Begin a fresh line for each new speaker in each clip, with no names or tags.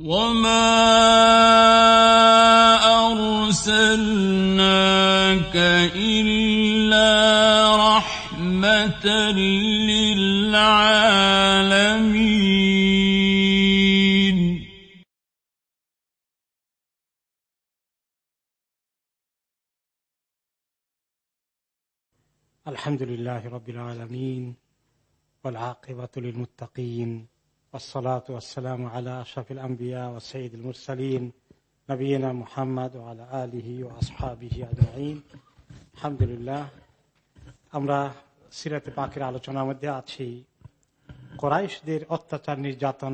وما أرسلناك إلا رحمة للعالمين
الحمد لله رب العالمين والعاقبة للمتقين والصلاة والسلام على أشرف الأنبياء والسيد المرسلين نبينا محمد وعلى آله وأصحابه أجمعين الحمد لله আমরা সিরাতে পাকের আলোচনার মধ্যে আছি কোরাইশদের অত্যাচার নির্যাতন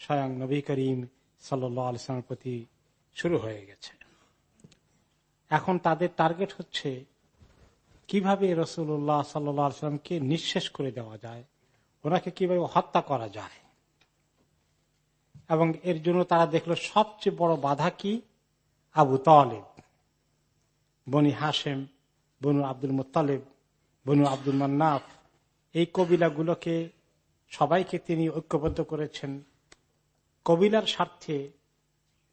স্বয়ং নবী করিম সাল্লামের প্রতি শুরু হয়ে গেছে এখন তাদের টার্গেট হচ্ছে কিভাবে রসুল্লাহ সাল্লামকে নিঃশেষ করে দেওয়া যায় ওনাকে কিভাবে হত্যা করা যায় এবং এর জন্য তারা দেখল সবচেয়ে বড় বাধা কি? আবু তালেব। বনি হাসেম বনু আব্দুল মোত্তালেব, বনু আব্দুল মান্নাফ, এই কবিলাগুলোকে সবাইকে তিনি ঐক্যবদ্ধ করেছেন। কবিলার স্বার্থে,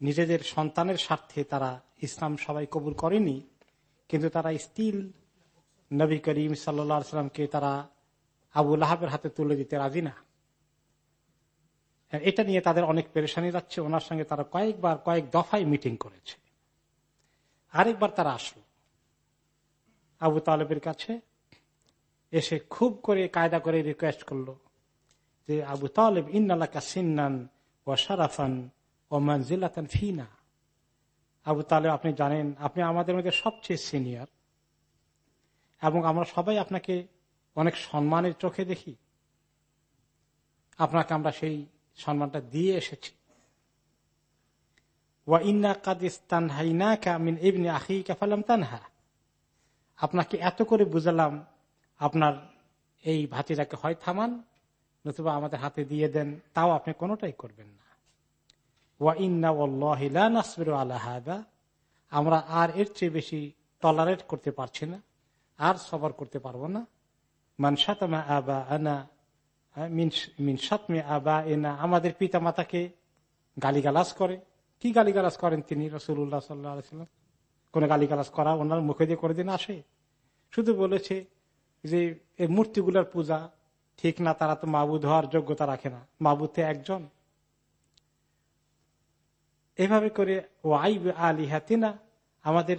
নিজেদের সন্তানের স্বার্থে তারা ইসলাম সবাই কবুল করেনি, কিন্তু তারা স্টিল নবী করিম সাল্লা সাল্লামকে তারা আবু লাহাবের হাতে তুলে দিতে রাজি না। এটা নিয়ে তাদের অনেক পেরেশানি যাচ্ছে। ওনার সঙ্গে তারা কয়েকবার, কয়েক দফায় মিটিং করেছে। আরেকবার তারা আসলো। আবু তালেবের কাছে এসে খুব করে কায়দা করে রিকোয়েস্ট করল যে, আবু তালেব, ইন্নালাকা সিন্নান ও সারাফান ও মঞ্জিলাতান ফিনা। আবু তালেব, আপনি জানেন, আপনি আমাদের মধ্যে সবচেয়ে সিনিয়র এবং আমরা সবাই আপনাকে অনেক সম্মানের চোখে দেখি। আপনাকে আমরা সেই সম্মানটা দিয়ে এসেছি। আপনাকে এত করে বুঝালাম, আপনার এই ভাতিটাকে হয় থামান, নতুবা আমাদের হাতে দিয়ে দেন, তাও আপনি কোনোটাই করবেন না। ওয়া ইন্না আমরা আর এর চেয়ে বেশি টলারেট করতে পারছি না, আর সবার করতে পারব না। মানসাতমা আবা আনা আমাদের পিতা মাতাকে গালিগালাজ করে। কি গালিগালাজ করেন তিনি রসুল্লাহ সাল্লাম কোন গালিগালাজ করা ওনার মুখে দিয়ে করে দিন আসে। শুধু বলেছে যে এই মূর্তিগুলার পূজা ঠিক না, তারা তো মাবুদ হওয়ার যোগ্যতা রাখে না। মাবুদ একজন। এভাবে করে ও আই আলী হাতিনা আমাদের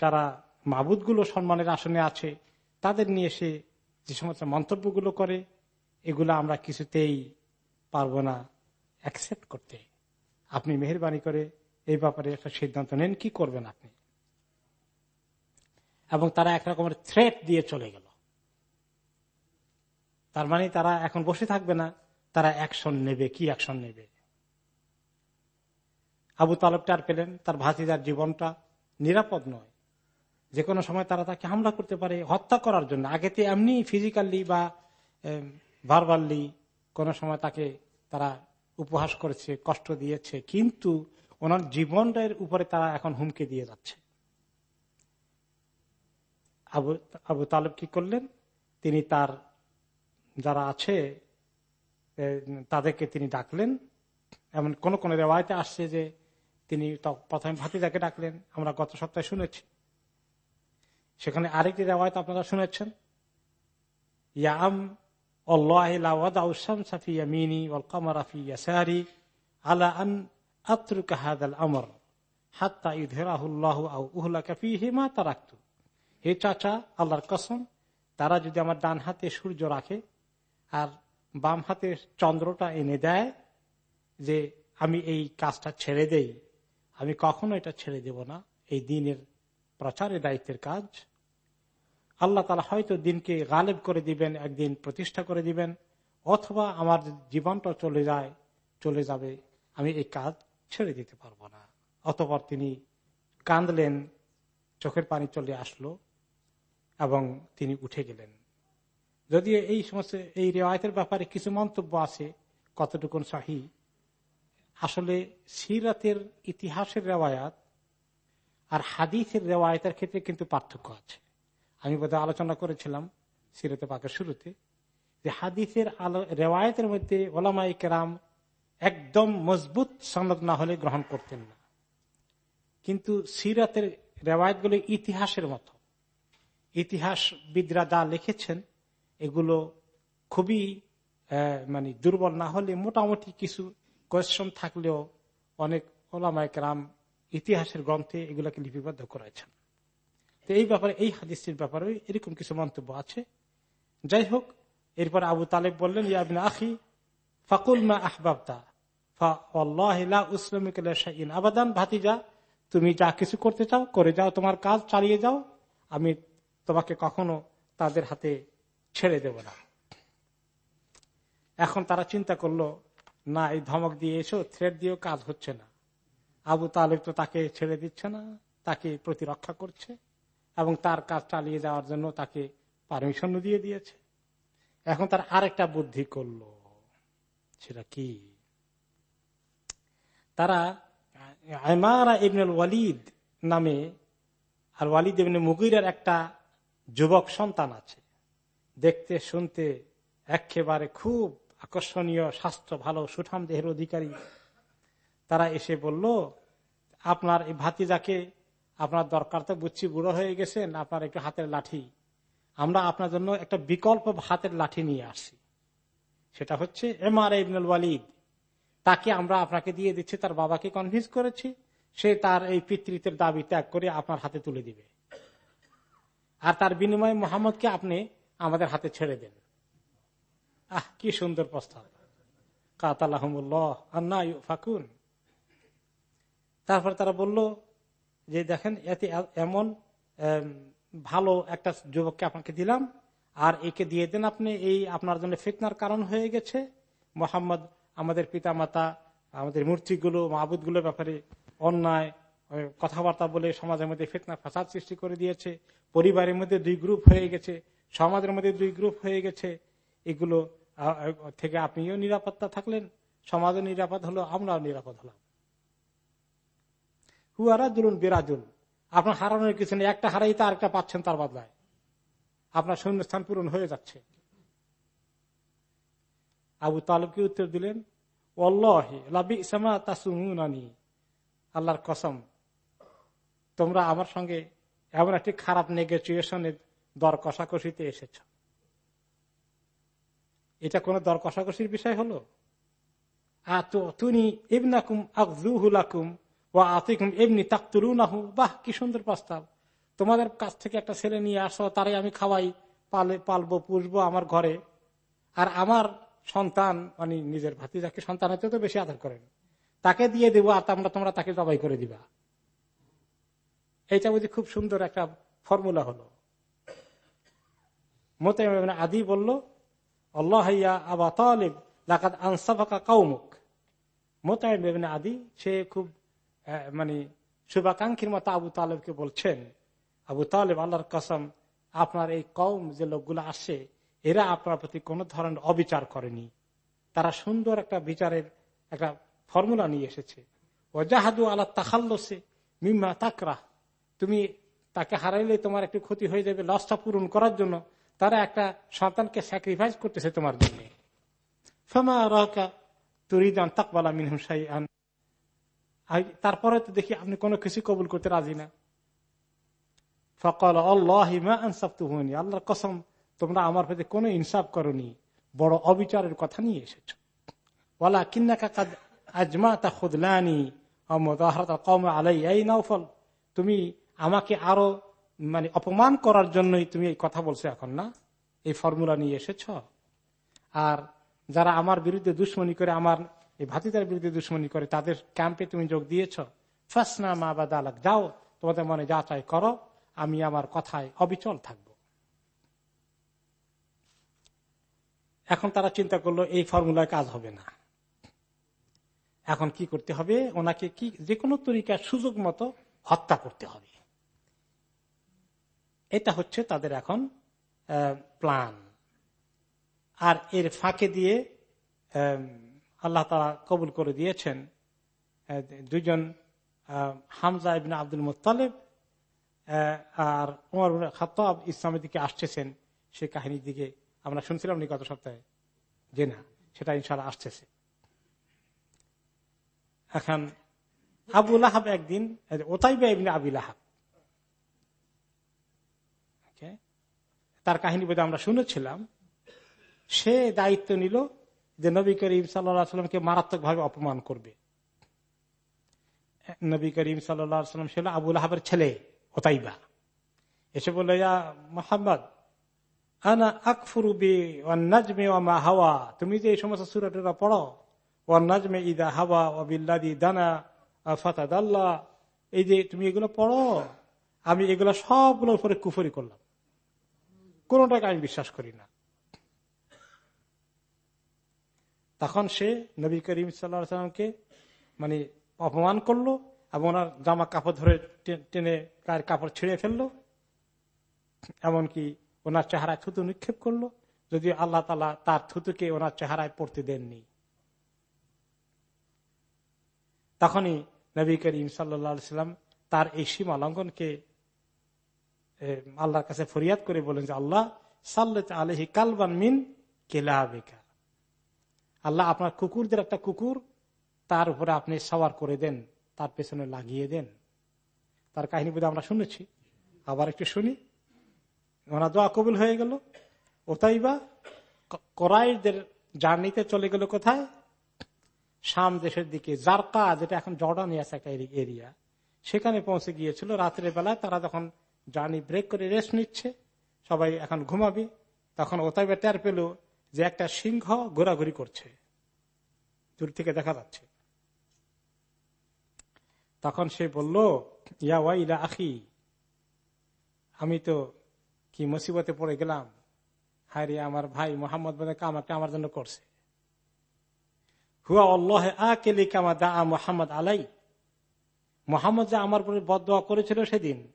যারা মাবুদগুলো সম্মানের আসনে আছে, তাদের নিয়ে সে যে সমস্ত মন্তব্যগুলো করে, এগুলো আমরা কিছুতেই পারব না অ্যাকসেপ্ট করতে। আপনি মেহরবানি করে এই ব্যাপারে একটা সিদ্ধান্ত নেন, কি করবেন আপনি? এবং তারা এক রকমের থ্রেট দিয়ে চলে গেল। তার মানে তারা এখন বসে থাকবে না, তারা অ্যাকশন নেবে, কি অ্যাকশন নেবে? আবু তালবটার পেলেন, তার ভাতিদার জীবনটা নিরাপদ নয়। যে কোনো সময় তারা তাকে হামলা করতে পারে, হত্যা করার জন্য। আগেতে এমনি ফিজিক্যালি বা ভার্বালি কোনো সময় তাকে তারা উপহাস করেছে, কষ্ট দিয়েছে। কিন্তু ওনার জীবনটার উপরে তারা এখন হুমকি দিয়ে যাচ্ছে। আবু আবু তালেব কি করলেন? তিনি তার, যারা আছে তাদেরকে তিনি ডাকলেন। এমন কোন কোন রেওয়ায়তে আসছে যে তিনি প্রথমে ভাতিদাকে ডাকলেন। আমরা গত সপ্তাহে শুনেছি। সেখানে আরেকটি রেওয়ায়ত আপনারা শুনেছেন। ইয়াম হে চাচা, আল্লাহর কসম, তারা যদি আমার ডান হাতে সূর্য রাখে আর বাম হাতে চন্দ্রটা এনে দেয় যে আমি এই কাজটা ছেড়ে দেই, আমি কখনো এটা ছেড়ে দেব না। এই দিনের প্রচারের দায়িত্বের কাজ। আল্লাহ তালা হয়তো দিনকে গালেব করে দিবেন, একদিন প্রতিষ্ঠা করে দিবেন, অথবা আমার জীবনটা চলে যায়, চলে যাবে, আমি এই কাজ ছেড়ে দিতে পারব না। অতপর তিনি কাঁদলেন, চোখের পানি চলে আসলো এবং তিনি উঠে গেলেন। যদিও এই সমস্ত, এই রেওয়ায়তের ব্যাপারে কিছু মন্তব্য আছে, কতটুকুন সাহি। আসলে সিরাতের ইতিহাসের রেওয়ায়াত আর হাদিসের রেওয়ায়তের ক্ষেত্রে কিন্তু পার্থক্য আছে। আমি বোধহয় আলোচনা করেছিলাম সিরতে পাকের শুরুতে যে হাদিসের আলো, রেওয়ায়তের মধ্যে ওলামাই কেরাম একদম মজবুত সনদ না হলে গ্রহণ করতেন না। কিন্তু সিরাতের রেওয়ায়তগুলো ইতিহাসের মতো। ইতিহাসবিদরা যা লিখেছেন, এগুলো খুবই মানে দুর্বল না হলে মোটামুটি কিছু কোয়েশন থাকলেও অনেক ওলামায়ক রাম ইতিহাসের গ্রন্থে এগুলাকে লিপিবদ্ধ করেছেন। তো এই ব্যাপারে, এই হাদিসটির ব্যাপারে এরকম কিছু মন্তব্য আছে। যাই হোক, এরপর আবু তালেব বললেন ইয়াবিন আখি, ফাকুল মা আহবাবতা আবাদান, ভাতিজা, তুমি যা কিছু করতে চাও, করে যাও, তোমার কাজ চালিয়ে যাও, আমি তোমাকে কখনো তাদের হাতে ছেড়ে দেব না। এখন তারা চিন্তা করল, না, এই ধমক দিয়ে এসো থ্রেড দিয়েও কাজ হচ্ছে না। আবু তালেব তো তাকে ছেড়ে দিচ্ছে না, তাকে প্রতিরক্ষা করছে এবং তার কাজ চালিয়ে যাওয়ার জন্য তাকে পারমিশন দিয়ে দিয়েছে। এখন তার আরেকটা বুদ্ধি করল, সেটা কি? তারা আইমারা ইবনুল ওয়ালিদ নামে আর ওয়ালিদ ইবনে মুগিরের একটা যুবক সন্তান আছে। দেখতে, শুনতে একেবারে খুব আকর্ষণীয়, স্বাস্থ্য ভালো, সুঠাম দেহের অধিকারী। তারা এসে বলল, আপনার এই ভাতিজাকে আপনার দরকার তো বুঝছি বুড়ো হয়ে গেছেন, আপনার একটু হাতের লাঠি। আমরা আপনার জন্য একটা বিকল্প হাতের লাঠি নিয়ে আসছি। সেটা হচ্ছে এম আর ইবনুল ওয়ালিদ। তাকে আমরা আপনাকে দিয়ে দিচ্ছি, তার বাবাকে কনভিন্স করেছি। সে তার এই পিতৃত্বের দাবি ত্যাগ করে আপনার হাতে তুলে দিবে। আর তার বিনিময়ে মোহাম্মদকে আপনি আমাদের হাতে ছেড়ে দেন। আহ, কি সুন্দর প্রস্তাব। কাতাল কাতালাহমুল্লাহ, আন্না ফাকুন তারপর তারা বলল যে দেখেন, এতে এমন ভালো একটা যুবককে আপনাকে দিলাম, আর একে দিয়ে দেন আপনি, এই আপনার জন্য ফিতনার কারণ হয়ে গেছে। মোহাম্মদ, আমাদের পিতা মাতা আমাদের মূর্তিগুলো মাহবুদগুলোর ব্যাপারে অন্যায় কথাবার্তা বলে সমাজের মধ্যে ফিতনা, ফাসাদ সৃষ্টি করে দিয়েছে। পরিবারের মধ্যে দুই গ্রুপ হয়ে গেছে, সমাজের মধ্যে দুই গ্রুপ হয়ে গেছে। এগুলো থেকে আপনিও নিরাপত্তা থাকলেন, সমাজও নিরাপদ হলো, আমরাও নিরাপদ হলাম। হুয়ারা দুলুন বিরাজুল। আপনার হারানোর কিছু নেই, একটা হারাই তো আরেকটা পাচ্ছেন তার বদলায়। আপনার শূন্যস্থান পূরণ হয়ে যাচ্ছে। আবু তালবকে উত্তর দিলেন? আল্লাহর কসম, তোমরা আমার সঙ্গে এমন একটি খারাপ নেগোসিয়েশনের দর কষাকষিতে এসেছ। এটা কোন দর কষাকষির বিষয় হলো? তুমি ইবনাকুম আকজুহুলাকুম ও আতিকুম এমনি তাকতুলুনাহু, বাহ, কি সুন্দর প্রস্তাব। তোমাদের কাছ থেকে একটা ছেলে নিয়ে আসো তারাই আমি খাওয়াই, পালে, পালবো, পুষবো আমার ঘরে। আর আমার সন্তান মানে নিজের ভাতিজাকে সন্তান হতে তো বেশি আদর করেন। তাকে দিয়ে দেবো আর আমরা তোমরা তাকে জবাই করে দিবা। এইটা বুঝি খুব সুন্দর একটা ফর্মুলা হলো। মতে আদি বলল, আল্লাহ আবা তালিব লাকাত আনসাফাকা আদি, সে খুব মানে শুভাকাঙ্ক্ষীর মতো আবু তালেবকে বলছেন, আবু তালেব, আল্লাহর কসম, আপনার এই কম যে লোকগুলো আসে, এরা আপনার প্রতি কোন ধরনের অবিচার করেনি। তারা সুন্দর একটা বিচারের একটা ফর্মুলা নিয়ে এসেছে। ওজাহাদু আল্লাহ তাখাল্লসে মিম্মা তাকরা তুমি তাকে হারাইলে তোমার একটু ক্ষতি হয়ে যাবে, লসটা পূরণ করার জন্য। তারা একটা সন্তানকে স্যাক্রিফাইস করতেছে তোমার জন্য। ফমা রহকা তুরিদান তাকবালা মিনহুম আন তারপরে তো দেখি আপনি কোনো কিছু কবুল করতে রাজি না। ফকল আল্লাহিমা আল্লাহর কসম, তোমরা আমার প্রতি কোনো ইনসাফ করনি। বড় অবিচারের কথা নিয়ে এসেছ। ওলা কিন্না কাকা আজমা তা খুদলানি কম আলাই এই নাওফল, তুমি আমাকে আরও মানে অপমান করার জন্যই তুমি এই কথা বলছো এখন না? এই ফর্মুলা নিয়ে এসেছ? আর যারা আমার বিরুদ্ধে দুশ্মনী করে আমার এই ভাতিদার বিরুদ্ধে দুশ্মনী করে, তাদের ক্যাম্পে তুমি যোগ দিয়েছ। ফাসনা মা বা দালাক যাও, তোমাদের মনে যা চাই করো, আমি আমার কথায় অবিচল থাকব। এখন তারা চিন্তা করল, এই ফর্মুলায় কাজ হবে না। এখন কি করতে হবে? ওনাকে কি যে কোনো তরিকার সুযোগ মতো হত্যা করতে হবে। এটা হচ্ছে তাদের এখন প্ল্যান আর এর ফাঁকে দিয়ে আল্লাহ তারা কবুল করে দিয়েছেন। দুজন হামজা ইবিন আব্দুল মুতালেব আর উমর খাতাব ইসলামের দিকে আসতেছেন সে কাহিনীর দিকে। আমরা শুনছিলাম গত সপ্তাহে। যে না, সেটা ইনশাল্লাহ আসতেছে। এখন আবুল আহাব একদিন ওতাইবা ইবনে আবিল আহাব তার কাহিনী বোধ আমরা শুনেছিলাম। সে দায়িত্ব নিল যে নবী করিম সাল্লামকে মারাত্মক ভাবে অপমান করবে। নবী করিম সাল্লাম ছিল আবুল আহাবের ছেলে, ওতাইবা। এসে বলল মোহাম্মদ তুমি যে এই সমস্ত সুরটা পড়ো ও নাজমে ইদা হাওয়া ও বিল্লাদি দানা ফাতাদ আল্লাহ এই যে তুমি এগুলো পড়ো, আমি এগুলো সবগুলোর উপরে কুফরি করলাম। কোনটাকে আমি বিশ্বাস করি না। তখন সে নবী করিম সাল্লামকে মানে অপমান করল এবং ওনার জামা কাপড় ধরে টেনে গায়ের কাপড় ছিঁড়ে ফেলল। এমনকি ওনার চেহারায় থুতু নিক্ষেপ করল যদি আল্লাহ তালা তার থুতুকে ওনার চেহারায় পড়তে দেননি। তখনই নবী করিম সাল্লাম তার এই সীমা লঙ্ঘনকে আল্লাহর কাছে ফরিয়াদ করে বলেন যে, আল্লাহ সাল্লাত আলহি কালবান মিন কেলা কেলাবেকা। আল্লাহ আপনার কুকুরদের একটা কুকুর, তার উপরে আপনি সওয়ার করে দেন, তার পেছনে লাগিয়ে দেন। তার কাহিনী বোধ আমরা শুনেছি। আবার একটু শুনি। ওনার দোয়া কবুল হয়ে গেল। ওটাই বা করাইদের জার্নিতে চলে গেল কোথায়? শাম দেশের দিকে, জারকা, যেটা এখন জর্ডানি আছে একটা এরিয়া। সেখানে পৌঁছে গিয়েছিল। রাত্রের বেলায় তারা যখন জার্নি ব্রেক করে রেস্ট নিচ্ছে, সবাই এখন ঘুমাবে। তখন ওতাইবা টের পেল যে একটা সিংহ ঘোরাঘুরি করছে। দূর থেকে দেখা যাচ্ছে। তখন সে বলল, ইয়া ওয়াইলা আখি, আমি তো কি মুসিবতে পড়ে গেলাম। হায় আমার ভাই মোহাম্মদ বলে কামাকে আমার জন্য করছে। হুয়া আল্লাহ আকেলি কামা দা মোহাম্মদ আলাই। মোহাম্মদ যে আমার উপরে বদয়া করেছিল সেদিন,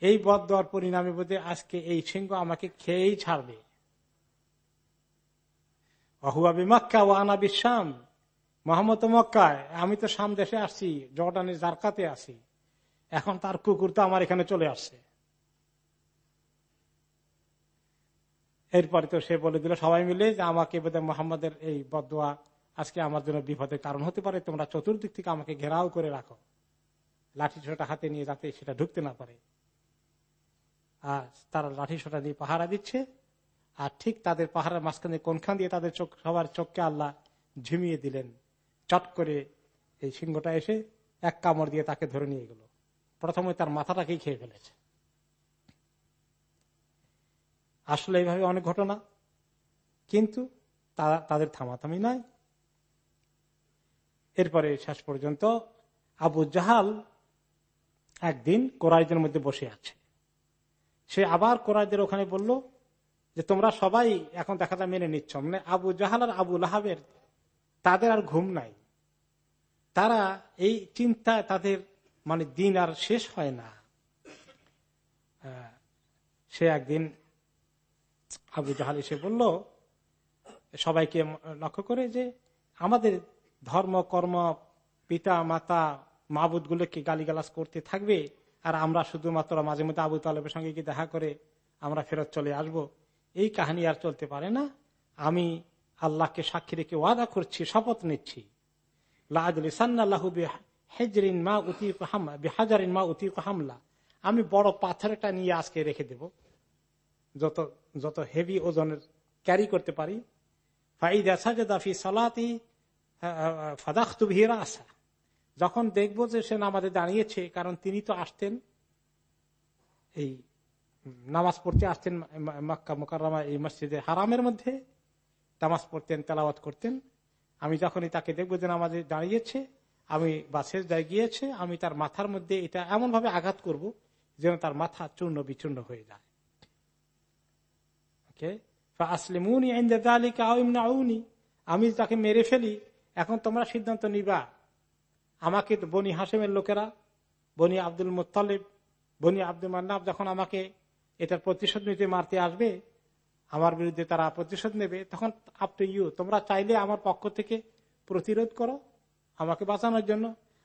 এই বদয়ার পরিণামে বোধে আজকে এই সিংহ আমাকে খেয়েই ছাড়বে। মক্কা ও আনা বিশ্বাম মোহাম্মদ মক্কায়, আমি তো সাম দেশে আসছি, জর্ডানের জারকাতে আছি। এখন তার কুকুর তো আমার এখানে চলে আসছে। এরপরে তো সে বলে দিল, সবাই মিলে যে আমাকে বোধ মোহাম্মদের এই বদোয়া আজকে আমার জন্য বিপদের কারণ হতে পারে, তোমরা চতুর্দিক থেকে আমাকে ঘেরাও করে রাখো। লাঠি ছোটা হাতে নিয়ে যাতে সেটা ঢুকতে না পারে। আর তারা লাঠি ছোটা দিয়ে পাহারা দিচ্ছে। আর ঠিক তাদের পাহাড়ের মাঝখানে কোনখান দিয়ে তাদের চোখ, সবার চোখকে আল্লাহ ঝিমিয়ে দিলেন। চট করে এই সিংহটা এসে এক কামড় দিয়ে তাকে ধরে নিয়ে গেল। প্রথমে তার মাথাটাকেই খেয়ে ফেলেছে। আসলে এইভাবে অনেক ঘটনা, কিন্তু তাদের থামাথামি নাই। এরপরে শেষ পর্যন্ত আবু জাহাল একদিন কোরআদের মধ্যে বসে আছে। সে আবার কোরআদের ওখানে বলল যে তোমরা সবাই এখন দেখা যায় মেনে নিচ্ছ। মানে আবু জাহাল আর আবু লাহাবের তাদের আর ঘুম নাই। তারা এই চিন্তায় তাদের মানে দিন আর শেষ হয় না। সে একদিন আবু জাহাল এসে বলল, সবাইকে লক্ষ্য করে যে আমাদের ধর্ম, কর্ম, পিতা, মাতা মাবুদ গুলোকে গালিগালাজ করতে থাকবে, আর আমরা শুধুমাত্র মাঝে মধ্যে আবু তালেবের সঙ্গে গিয়ে দেখা করে আমরা ফেরত চলে আসব। এই কাহিনী আর চলতে পারে না। আমি আল্লাহকে সাক্ষী রেখে ওয়াদা করছি, শপথ নিচ্ছি। হামলা। আমি বড় পাথরটা নিয়ে আজকে রেখে দেব। যত যত হেভি ওজনের ক্যারি করতে পারি। আসা যখন দেখব যে সে আমাদের দাঁড়িয়েছে, কারণ তিনি তো আসতেন। এই নামাজ পড়তে আসতেন মক্কা মোকারমা এই মসজিদে হারামের মধ্যে নামাজ পড়তেন, তেলাওয়াত করতেন। আমি যখনই তাকে দেখব যে নামাজে দাঁড়িয়েছে, আমি বাসের যায় গিয়েছে, আমি তার মাথার মধ্যে এটা এমন ভাবে আঘাত করব যেন তার মাথা চূর্ণ বিচূর্ণ হয়ে যায়। আমি তাকে মেরে ফেলি, এখন তোমরা সিদ্ধান্ত নিবা। আমাকে বনি হাসেমের লোকেরা, বনি আব্দুল মোত্তালিব, বনি আব্দুল মান্নাব যখন আমাকে এটার প্রতিশোধ নিতে মারতে আসবে, আমার বিরুদ্ধে তারা প্রতিশোধ নেবে, তখন আপ টু ইউ তোমরা চাইলে আমার পক্ষ থেকে প্রতিরোধ করো, আমাকে বাঁচানোর জন্য।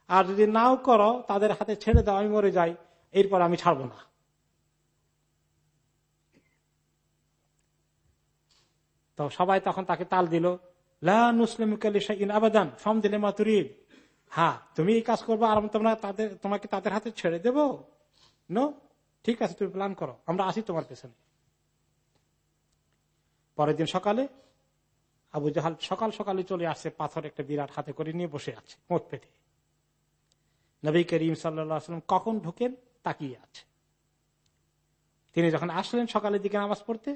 আর যদি নাও করো, তাদের হাতে ছেড়ে দাও, আমি মরে যাই, এরপর আমি ছাড়বো না। তো সবাই তখন তাকে তাল দিল মুসলিম আবেদন ফর্ম দিলে মাতুরিদ হ্যাঁ তুমি এই কাজ করব, আর তোমরা তাদের, তোমাকে তাদের হাতে ছেড়ে দেবো? নো ঠিক আছে, তুমি প্ল্যান করো, আমরা আসি তোমার পেছনে। পরের দিন সকালে আবু জাহাল সকাল সকালে চলে আসছে, পাথর একটা বিরাট হাতে করে নিয়ে বসে আছে মোট পেতে নবী করিম সাল্লাম কখন ঢুকেন তাকিয়ে আছে। তিনি যখন আসলেন সকালের দিকে নামাজ পড়তে,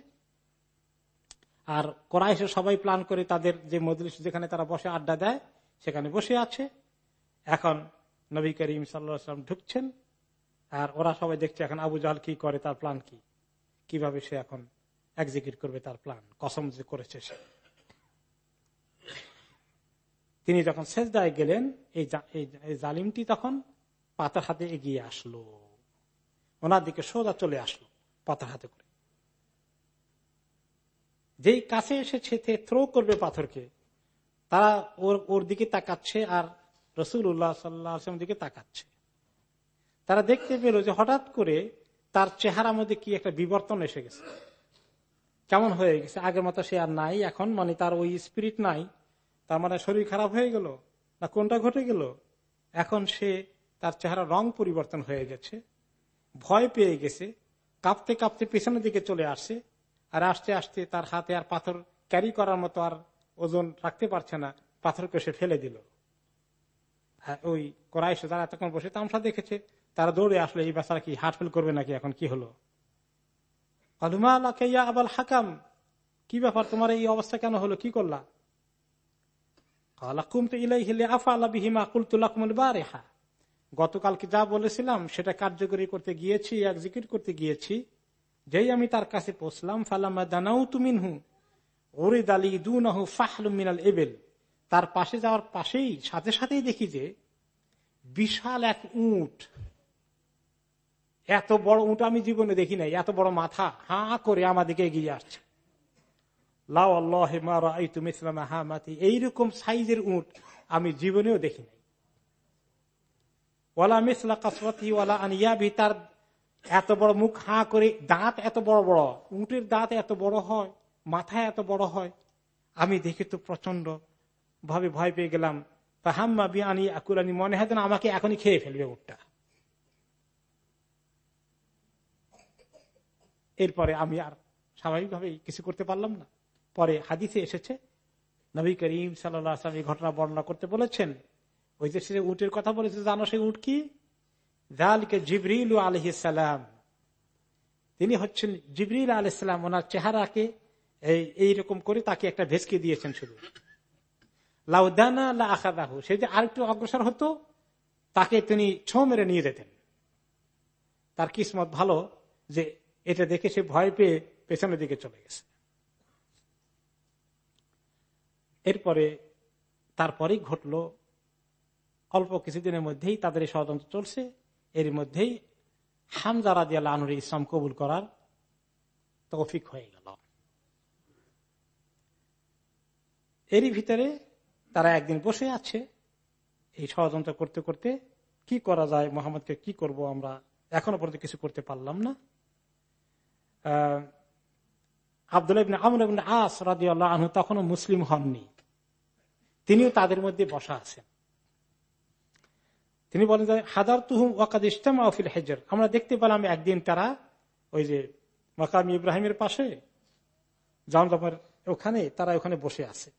আর কোরআশে সবাই প্ল্যান করে তাদের যে মজলিস যেখানে তারা বসে আড্ডা দেয়, সেখানে বসে আছে। এখন নবী করিম সাল্লাম ঢুকছেন আর ওরা সবাই দেখছে এখন আবু জাহাল কি করে, তার প্ল্যান কি? কীভাবে সে এখন এক্সিকিউট করবে তার প্ল্যান কসম যে করেছে সে। তিনি যখন শেষদায় গেলেন, এই জালিমটি তখন পাতার হাতে এগিয়ে আসলো। ওনার দিকে সোজা চলে আসলো পাতার হাতে করে। যেই কাছে এসেছে থ্রো করবে পাথরকে, তারা ওর ওর দিকে তাকাচ্ছে আর রসুল উল্লাহ সাল্লাম দিকে তাকাচ্ছে। তারা দেখতে পেল যে হঠাৎ করে তার চেহারার মধ্যে কি একটা বিবর্তন এসে গেছে। কেমন হয়ে গেছে? আগের মতো সে আর নাই এখন মানে তার ওই স্পিরিট নাই। তার মানে শরীর খারাপ হয়ে গেল? না কোনটা ঘটে গেল? এখন সে তার চেহারা রং পরিবর্তন হয়ে গেছে, ভয় পেয়ে গেছে, কাঁপতে কাঁপতে পেছনের দিকে চলে আসছে, আর আসতে আসতে তার হাতে আর পাথর ক্যারি করার মতো আর ওজন রাখতে পারছে না, পাথরকে সে ফেলে দিল। ওই কড়াইশে যারা এতক্ষণ বসে তামসা দেখেছে। তারা দৌড়ে আসলে, এই বাচ্চারা কি হার্ট করবে নাকি? এখন কি হলো? আবাল হাকাম, কি ব্যাপার? তোমার এই অবস্থা কেন হলো? কি করলা? গতকালকে যা বলেছিলাম, সেটা কার্যকরী করতে গিয়েছি এক্সিকিউট করতে গিয়েছি। যেই আমি তার কাছে পৌঁছলাম, ফালামা দানাউ তুমিনহু ওরিদ আলী দু নাহু ফাহলু মিনাল এবেল তার পাশে যাওয়ার পাশেই, সাথে সাথেই দেখি যে, বিশাল এক উঁট এত বড় উঁট আমি জীবনে দেখি নাই, এত বড় মাথা, হা করে আমাদেরকে এগিয়ে আসছে। এইরকম সাইজের উঁট আমি জীবনেও দেখি নাই। ওয়ালা মিসলা কাসওয়াতি, ওয়ালা আনিয়াবি, তার এত বড় মুখ হা করে দাঁত এত বড় বড়, উঁটের দাঁত এত বড় হয়, মাথা এত বড় হয়, আমি দেখে তো প্রচণ্ড ভাবে ভয় পেয়ে গেলাম। হাম্মা বিয়ানি আকুলানি, মনে হয় আমাকে এখনই খেয়ে ফেলবে উঠটা এরপরে আমি আর স্বাভাবিকভাবে কিছু করতে পারলাম না। পরে হাদিসে এসেছে, নবী করিম সাল্লাম এই ঘটনা বর্ণনা করতে বলেছেন, ওই যে সে উটের কথা বলেছে জানো সেই উট কি? জালকে জিবরিল আলহিসাম তিনি হচ্ছেন জিবরিল আলহিসাম ওনার চেহারাকে এই, এইরকম করে তাকে একটা ভেসকে দিয়েছেন শুধু। লাউদানা সে যে আরেকটু অগ্রসর হতো, তাকে তিনি ছো মেরে নিয়ে যেতেন। তার কিসমত ভালো যে এটা দেখে সে ভয় পেয়ে পেছনের দিকে চলে গেছে। এরপরে তারপরেই ঘটল, অল্প কিছুদিনের মধ্যেই তাদের এই ষড়যন্ত্র চলছে। এর মধ্যেই হামজারা দিয়া আনুর ইসলাম কবুল করার তৌফিক হয়ে গেল। এরই ভিতরে তারা একদিন বসে আছে, এই ষড়যন্ত্র করতে করতে, কি করা যায়, মোহাম্মদকে কি করব আমরা, এখনও পর্যন্ত কিছু করতে পারলাম না। আস তখনও মুসলিম হননি। তিনিও তাদের মধ্যে বসা আছেন। তিনি বলেন হাজার ওয়াকাদ ইস্তামা অফিল হেজর। আমরা দেখতে পেলাম একদিন তারা ওই যে মকাম ইব্রাহিমের পাশে জমজমের ওখানে তারা ওখানে বসে আছে।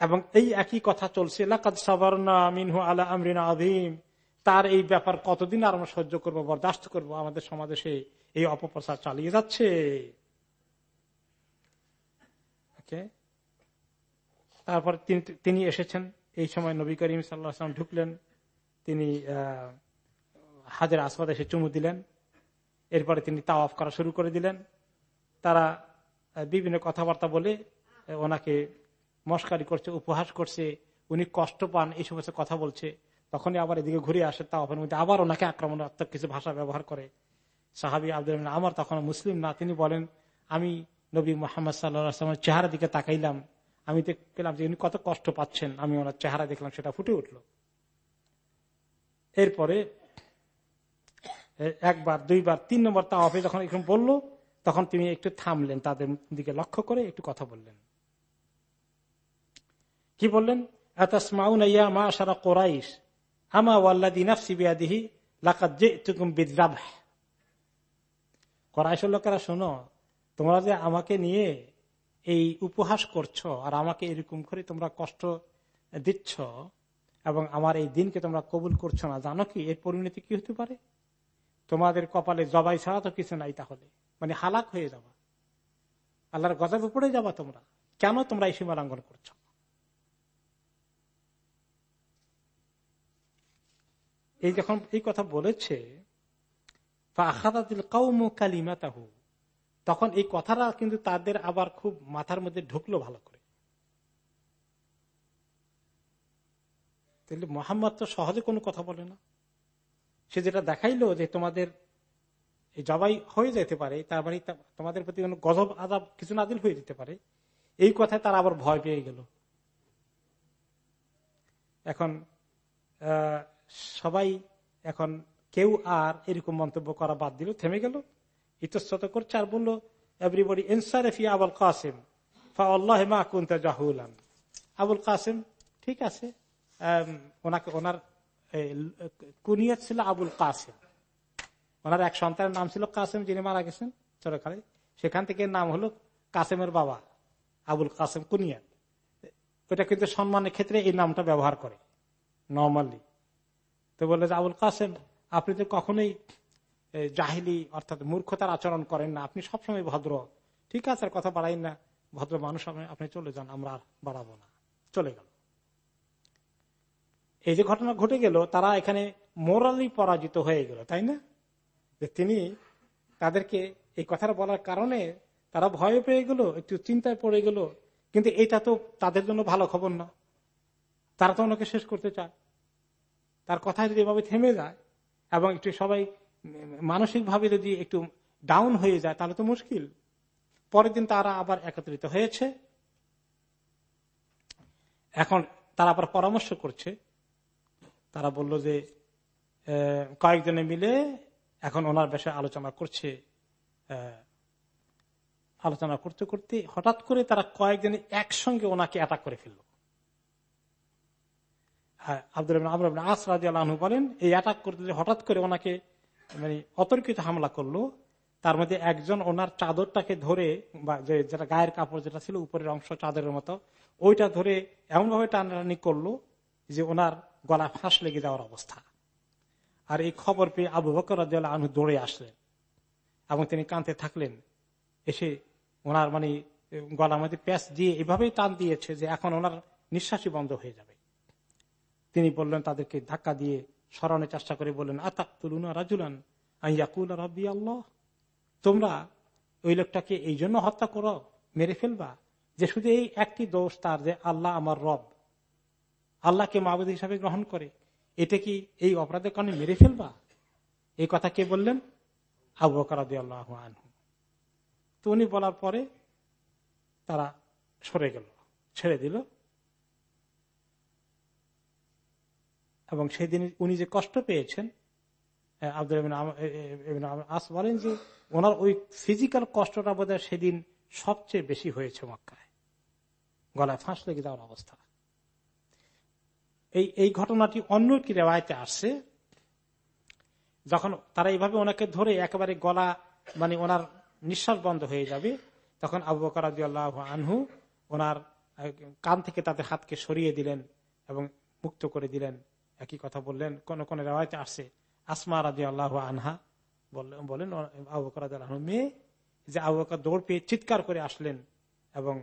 এবং এই একই কথা চলছে মিনহু আলা আমরিনা আদিম তার এই ব্যাপার কতদিন আর আমরা সহ্য করব, বরদাস্ত করব আমাদের সমাজে সে এই অপপ্রচার চালিয়ে যাচ্ছে। তারপর তিনি এসেছেন। এই সময় নবী করিম সাল্লাম ঢুকলেন। তিনি হাজার আসবাদ এসে চুমু দিলেন। এরপরে তিনি তাওয়াফ করা শুরু করে দিলেন। তারা বিভিন্ন কথাবার্তা বলে ওনাকে মস্কারি করছে, উপহাস করছে। উনি কষ্ট পান, এই সমস্ত কথা বলছে। তখনই আবার এদিকে ঘুরে আসে তাওয়াফের মধ্যে। আবার ওনাকে আক্রমণাত্মক কিছু ভাষা ব্যবহার করে। সাহাবি আব্দুল আমার তখন মুসলিম না। তিনি বলেন, আমি নবী মোহাম্মদ সাল্লামের চেহারা দিকে তাকাইলাম। আমি দেখলাম যে উনি কত কষ্ট পাচ্ছেন। আমি ওনার চেহারা দেখলাম, সেটা ফুটে উঠল। এরপরে একবার, দুইবার, তিন নম্বর তাওয়াফে যখন এরকম বলল, তখন তিনি একটু থামলেন, তাদের দিকে লক্ষ্য করে একটু কথা বললেন। কি বললেন? ইয়া মা সারা কোরাইশ? আমা ওয়াল্লাদি নাফসি বিয়াদিহি লাকাত বিদ্রাবহ কোরাইশের লোকেরা, শোনো, তোমরা যে আমাকে নিয়ে এই উপহাস করছ আর আমাকে এরকম করে তোমরা কষ্ট দিচ্ছ এবং আমার এই দিনকে তোমরা কবুল করছ না, জানো কি? এর পরিণতি কি হতে পারে? তোমাদের কপালে জবাই ছাড়া তো কিছু নাই তাহলে। মানে হালাক হয়ে যাবা। আল্লাহর গজবে উপরে যাবা তোমরা। কেন তোমরা এই সীমা লঙ্ঘন করছ? এই যখন এই কথা বলেছে তখন এই কথাটা কিন্তু তাদের আবার খুব মাথার মধ্যে ঢুকলো ভালো করে। তাহলে মোহাম্মদ তো সহজে কোনো কথা বলে না। সে যেটা দেখাইলো যে তোমাদের জবাই হয়ে যেতে পারে, তার মানে তোমাদের প্রতি কোনো গজব আজাব কিছু নাদিল হয়ে যেতে পারে, এই কথায় তারা আবার ভয় পেয়ে গেল। এখন সবাই এখন কেউ আর এরকম মন্তব্য করা বাদ দিল, থেমে গেল। ইতস্তত করছে আর বলল এভরিবডি এনসারেফি আবুল কাসেম জাহুলান আবুল কাসেম, ঠিক আছে ওনাকে, ওনার কুনিয়ত ছিল আবুল কাসেম। ওনার এক সন্তানের নাম ছিল কাসেম, যিনি মারা গেছেন সেখান থেকে নাম হলো কাসেমের বাবা, আবুল কাসেম কুনিয়াত। ওটা কিন্তু সম্মানের ক্ষেত্রে এই নামটা ব্যবহার করে নর্মালি তো বলল যে, আবুল কাসেম আপনি তো কখনোই জাহিলি অর্থাৎ মূর্খতার আচরণ করেন না। আপনি সবসময় ভদ্র। ঠিক আছে কথা বাড়াই না। ভদ্র মানুষ, আপনি চলে যান, আমরা আর বাড়াবো না। চলে গেল। এই যে ঘটনা ঘটে গেল, তারা এখানে মোরালি পরাজিত হয়ে গেল, তাই না? তিনি তাদেরকে এই কথাটা বলার কারণে তারা ভয় পেয়ে গেল, একটু চিন্তায় পড়ে গেল। কিন্তু এটা তো তাদের জন্য ভালো খবর না। তারা তো ওনাকে শেষ করতে চায়। তার কথা যদি এভাবে থেমে যায় এবং একটু সবাই মানসিকভাবে যদি একটু ডাউন হয়ে যায়, তাহলে তো মুশকিল। পরের দিন তারা আবার একত্রিত হয়েছে। এখন তারা আবার পরামর্শ করছে। তারা বলল যে কয়েকজনে মিলে এখন ওনার বিষয়ে আলোচনা করছে। আলোচনা করতে করতে হঠাৎ করে তারা কয়েকজনে একসঙ্গে ওনাকে অ্যাটাক করে ফেলল। ওনাকে মানে তার মধ্যে একজন ওনার চাদরটাকে ধরে গায়ের কাপড় যেটা ছিল, উপরের অংশ চাদরের মতো, ওইটা ধরে এমন ভাবে টানাটানি করল যে ওনার গলা ফাঁস লেগে যাওয়ার অবস্থা। আর এই খবর পেয়ে আবু বকর আনু দৌড়ে আসলেন এবং তিনি কাঁদতে থাকলেন। এসে ওনার মানে গলার মধ্যে প্যাঁচ দিয়ে এভাবেই টান দিয়েছে যে এখন ওনার নিঃশ্বাসই বন্ধ হয়ে যাবে। তিনি বললেন, তাদেরকে ধাক্কা দিয়ে সরানোর চেষ্টা করে বললেন আতাক তুলুনা রাজুলান আইয়াকুল রব্বি আল্লাহ? তোমরা ওই লোকটাকে এই জন্য হত্যা করো, মেরে ফেলবা, যে শুধু এই একটি দোষ তার, যে আল্লাহ আমার রব। আল্লাহকে মাহবুদ হিসাবে গ্রহণ করে। এটা কি এই অপরাধের কারণে মেরে ফেলবা? এই কথা কে বললেন? আবু বকরাদি আল্লাহ আনহু। তো উনি বলার পরে তারা সরে গেল, ছেড়ে দিল। এবং সেদিন উনি যে কষ্ট পেয়েছেন আব্দুল আস বলেন যে ওনার ওই ফিজিক্যাল কষ্টটা বোধ সেদিন সবচেয়ে বেশি হয়েছে মক্কায়। গলায় ফাঁস লেগে যাওয়ার অবস্থা। এই এই ঘটনাটি অন্য একটি রেওয়ায়তে আসছে, যখন তারা এইভাবে ওনাকে ধরে একেবারে গলা মানে ওনার নিঃশ্বাস বন্ধ হয়ে যাবে, তখন আবু বকর আনহু ওনার কান থেকে তাদের হাতকে সরিয়ে দিলেন এবং মুক্ত করে দিলেন। একই কথা বললেন, কোন কোন রেওয়ায়তে আসছে আসমা রাজি আল্লাহ আনহা বলেন আবু বকর মেয়ে যে আবু দৌড় পেয়ে চিৎকার করে আসলেন এবং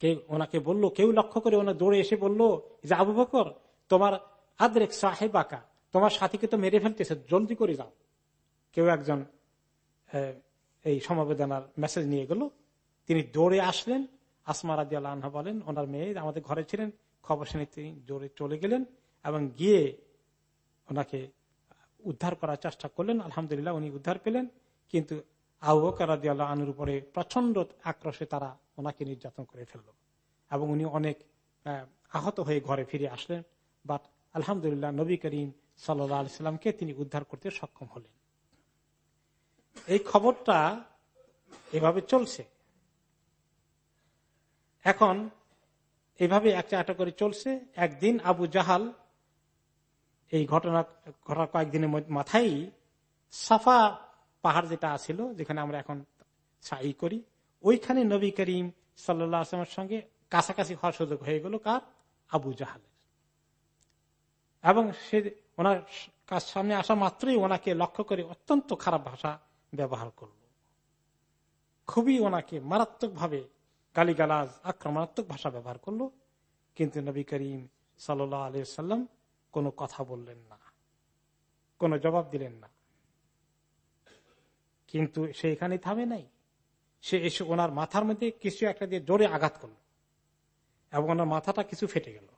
কে, ওনাকে বলল, কেউ লক্ষ্য করে ওনা দৌড়ে এসে বলল যে আবু বকর, তোমার আদরেক সাহেব আকা তোমার সাথীকে তো মেরে ফেলতেছে, জলদি করে যাও। কেউ একজন এই সমবেদনার মেসেজ নিয়ে গেল। তিনি দৌড়ে আসলেন। আসমা রাজি আল্লাহ বলেন, ওনার মেয়ে আমাদের ঘরে ছিলেন, খবর শুনে তিনি দৌড়ে চলে গেলেন। এবং গিয়ে ওনাকে উদ্ধার করার চেষ্টা করলেন। আলহামদুলিল্লাহ উনি উদ্ধার পেলেন। কিন্তু বকর আনুর উপরে প্রচণ্ড আক্রোশে তারা ওনাকে নির্যাতন করে ফেলল এবং উনি অনেক আহত হয়ে ঘরে ফিরে আসলেন। বাট আলহামদুলিল্লাহ নবী করিম সাল্লামকে তিনি উদ্ধার করতে সক্ষম হলেন। এই খবরটা এভাবে চলছে। এখন এভাবে একটা একটা করে চলছে। একদিন আবু জাহাল এই ঘটনা ঘটার কয়েকদিনের মাথায় সাফা পাহাড় যেটা আছিল, যেখানে আমরা এখন সাই করি, ওইখানে নবী করিম সাল্লামের সঙ্গে কাছাকাছি হওয়ার সুযোগ হয়ে গেল কার? আবু জাহালের। এবং সে, ওনার কাজ সামনে আসা মাত্রই ওনাকে লক্ষ্য করে অত্যন্ত খারাপ ভাষা ব্যবহার করল। খুবই ওনাকে মারাত্মক ভাবে গালিগালাজ, আক্রমণাত্মক ভাষা ব্যবহার করল। কিন্তু নবী করিম সাল্লাহ আলিয়াল্লাম কোনো কথা বললেন না, কোনো জবাব দিলেন না। কিন্তু সে এখানে থামে নাই। সে এসে ওনার মাথার মধ্যে কিছু একটা দিয়ে জোরে আঘাত করল এবং ওনার মাথাটা কিছু ফেটে গেল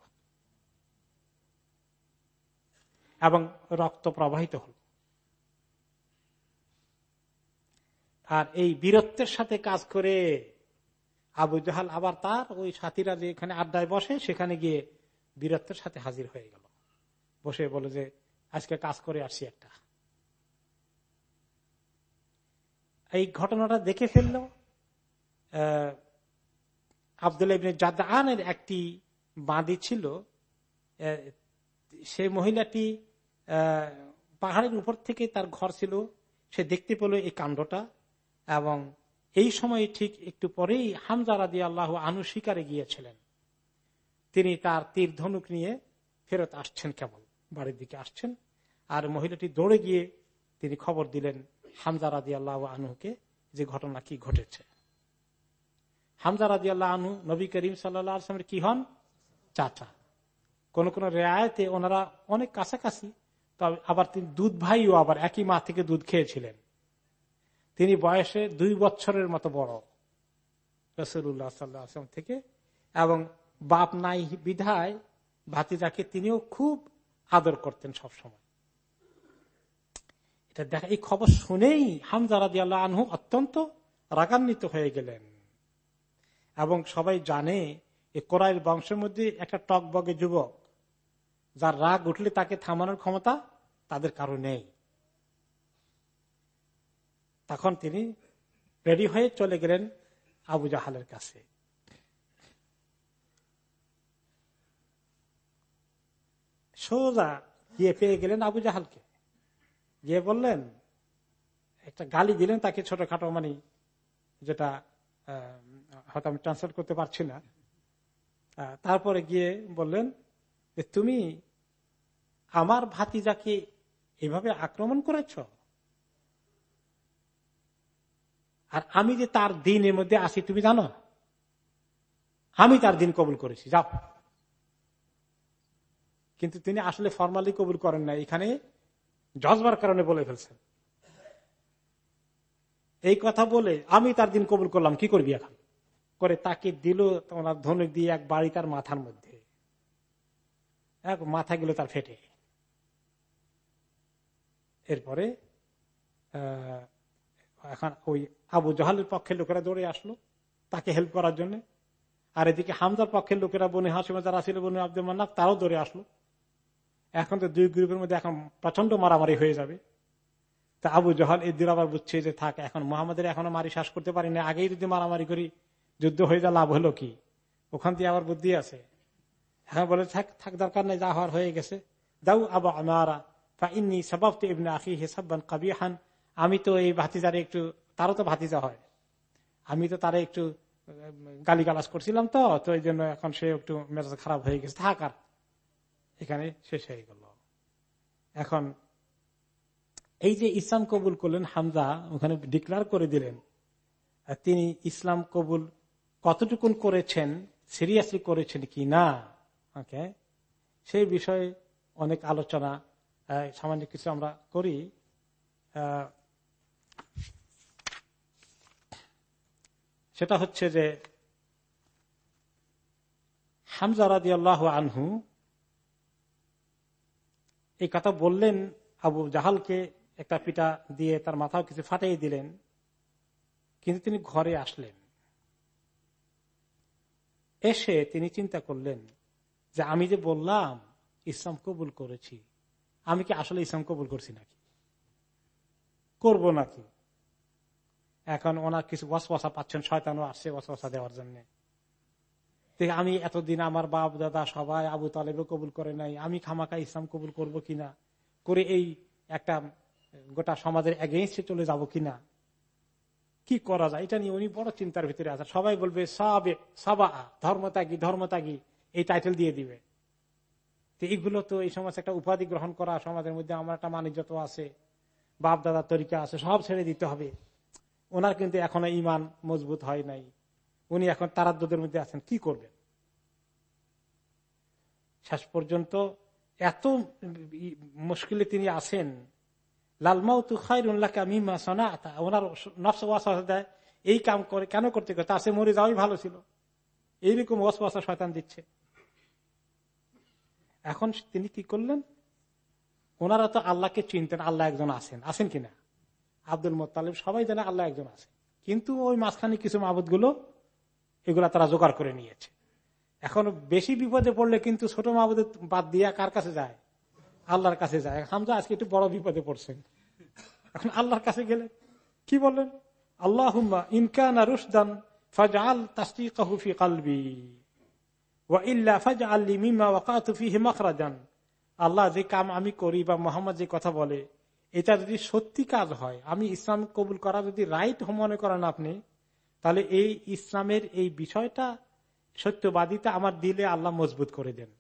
এবং রক্ত প্রবাহিত হল। আর এই বীরত্বের সাথে কাজ করে আবু জাহাল আবার তার ওই সাথীরা যে এখানে আড্ডায় বসে, সেখানে গিয়ে বীরত্বের সাথে হাজির হয়ে গেল। বসে বলে যে, আজকে কাজ করে আসি একটা। এই ঘটনাটা দেখে ফেলল আবদুল্লাহ জাদানের একটি বাঁধি ছিল সেই মহিলাটি পাহাড়ের উপর থেকে তার ঘর ছিল, সে দেখতে পেল এই কাণ্ডটা এবং এই সময় ঠিক একটু পরেই হামজারা দিয়ে আল্লাহ আনু শিকারে গিয়েছিলেন। তিনি তার তীর ধনুক নিয়ে ফেরত আসছেন কেবল। বাড়ির দিকে আসছেন। আর মহিলাটি দৌড়ে গিয়ে তিনি খবর দিলেন হামজা রাজি আল্লাহ যে ঘটনা কি ঘটেছে। হামজা রাজি আল্লাহ আনু নবী করিম সাল্লামের কি হন? চাচা। কোন কোন রেয়ায়তে ওনারা অনেক কাছাকাছি, তবে আবার তিনি দুধ ভাইও আবার একই মা থেকে দুধ খেয়েছিলেন। তিনি বয়সে দুই বছরের মতো বড় রসুল্লাহ সাল্লাম থেকে এবং বাপ নাই বিধায় ভাতিজাকে তিনিও খুব আদর করতেন সব সময় এটা দেখা, এই খবর শুনেই হামজারা দিয়াল্লাহ আনহু অত্যন্ত রাগান্বিত হয়ে গেলেন। এবং সবাই জানে এই কোরআর বংশের মধ্যে একটা টক বগে যুবক, যার রাগ উঠলে তাকে থামানোর ক্ষমতা তাদের কারও নেই। তখন তিনি রেডি হয়ে চলে গেলেন আবু জাহালের কাছে। সোজা গিয়ে পেয়ে গেলেন আবু জাহালকে। গিয়ে বললেন, একটা গালি দিলেন তাকে ছোটখাটো মানে যেটা হয়তো আমি ট্রান্সলেট করতে পারছি না। তারপরে গিয়ে বললেন যে, তুমি আমার ভাতিজাকে এভাবে আক্রমণ করেছ? আর আমি যে তার দিনের মধ্যে আসি তুমি জানো? আমি তার দিন কবুল করেছি। যাও। কিন্তু তিনি আসলে ফর্মালি কবুল করেন না এখানে জজবার কারণে বলে ফেলছেন। এই কথা বলে, আমি তার দিন কবুল করলাম, কি করবি এখন? করে তাকে দিল ওনার ধনুক দিয়ে এক বাড়ি তার মাথার মধ্যে। এক মাথা গেল তার ফেটে। এরপরে এখন ওই আবু জাহালের পক্ষের লোকেরা দৌড়ে আসলো তাকে হেল্প করার জন্য। আর এদিকে হামদার পক্ষের লোকেরা বনে হাসিমা যারা ছিল, বনে আব্দুল মান্নাফ, তারাও দৌড়ে আসলো। এখন তো দুই গ্রুপের মধ্যে এখন প্রচণ্ড মারামারি হয়ে যাবে। তা আবু জহাল এদিন আবার বুঝছে যে থাক, এখন মোহাম্মদের এখনও মারি শ্বাস করতে পারি না আগেই যদি মারামারি করি, যুদ্ধ হয়ে যা লাভ হলো কি? ওখান দিয়ে আবার বুদ্ধি আছে। হ্যাঁ বলে, থাক থাক, দরকার নেই, যা হওয়ার হয়ে গেছে। দাউ আবা আমারা ইন্নি সবাব তো ইবনে আখি হেসাবান কাবিহান। আমি তো এই ভাতিজারে একটু, তারও তো ভাতিজা হয়। আমি তো তারা একটু গালি গালাজ করছিলাম তো তো এই জন্য এখন সে একটু মেজাজ খারাপ হয়ে গেছে। থাক আর এখানে শেষ হয়ে গেল। এখন, এই যে ইসলাম কবুল করলেন হামজা, ওখানে ডিক্লার করে দিলেন, তিনি ইসলাম কবুল কতটুকুন করেছেন সিরিয়াসলি করেছেন কি না ওকে সেই বিষয়ে অনেক আলোচনা সামান্য কিছু আমরা করি। সেটা হচ্ছে যে হামজা রাজি আল্লাহ আনহু এই কথা বললেন আবু জাহালকে একটা পিটা দিয়ে তার মাথাও কিছু ফাটাই দিলেন, কিন্তু তিনি ঘরে আসলেন। এসে তিনি চিন্তা করলেন যে আমি যে বললাম, ইসলাম কবুল করেছি, আমি কি আসলে ইসলাম কবুল করছি নাকি? করব নাকি? এখন ওনার কিছু বসবসা পাচ্ছেন, শয়তানও আসছে বসবসা দেওয়ার জন্য। আমি এতদিন আমার বাপ, দাদা সবাই আবু তালেবে কবুল করে নাই, আমি খামাকা ইসলাম কবুল করব কিনা? করে এই একটা গোটা সমাজের এগেইনস্টে চলে যাব কিনা? কি করা যায়? এটা নিয়ে উনি বড় চিন্তার ভিতরে আছে সবাই বলবে, সাবে, সাবা, ধর্মত্যাগী ধর্মত্যাগী, এই টাইটেল দিয়ে দিবে। তো এইগুলো তো এই সমাজ একটা উপাধি গ্রহণ করা, সমাজের মধ্যে আমার একটা মানিজ্যত আছে, বাপ, দাদার তরিকা আছে, সব ছেড়ে দিতে হবে। ওনার কিন্তু এখনও ইমান মজবুত হয় নাই। উনি এখন তারাদ্দের মধ্যে আছেন। কি করবেন? শেষ পর্যন্ত এত মুশকিলে তিনি আছেন। লালমাউ তু খাইরুল্লাহকে মিমা সোনা ওনার নফস দেয়, এই কাম করে, কেন করতে করে তার সে মরে যাওয়াই ভালো ছিল। এইরকম ওয়াসওয়াসা শয়তান দিচ্ছে। এখন তিনি কি করলেন? ওনারা তো আল্লাহকে চিনতেন, আল্লাহ একজন আছেন। আছেন কিনা? আব্দুল মোত্তালিব সবাই জানে আল্লাহ একজন আছে কিন্তু ওই মাঝখানে কিছু মাহবুদগুলো এগুলা তারা জোগাড় করে নিয়েছে। এখন বেশি বিপদে পড়লে কিন্তু ছোট মাহবুদের বাদ দিয়া কার কাছে যায়? আল্লাহর কাছে যায়। হামজা, আজকে একটু বড় বিপদে পড়ছেন। এখন আল্লাহর কাছে গেলে কি বললেন? আল্লাহ ইনকান রুশদান ফাজাল তাস্তিকাহুফি কালবি আল্লাহ যে কাম আমি করি বা মোহাম্মদ যে কথা বলে, এটা যদি সত্যি কাজ হয়, আমি ইসলাম কবুল করা যদি রাইট মনে করেন আপনি তাহলে এই ইসলামের এই বিষয়টা সত্যবাদিতা আমার দিলে আল্লাহ মজবুত করে দেন।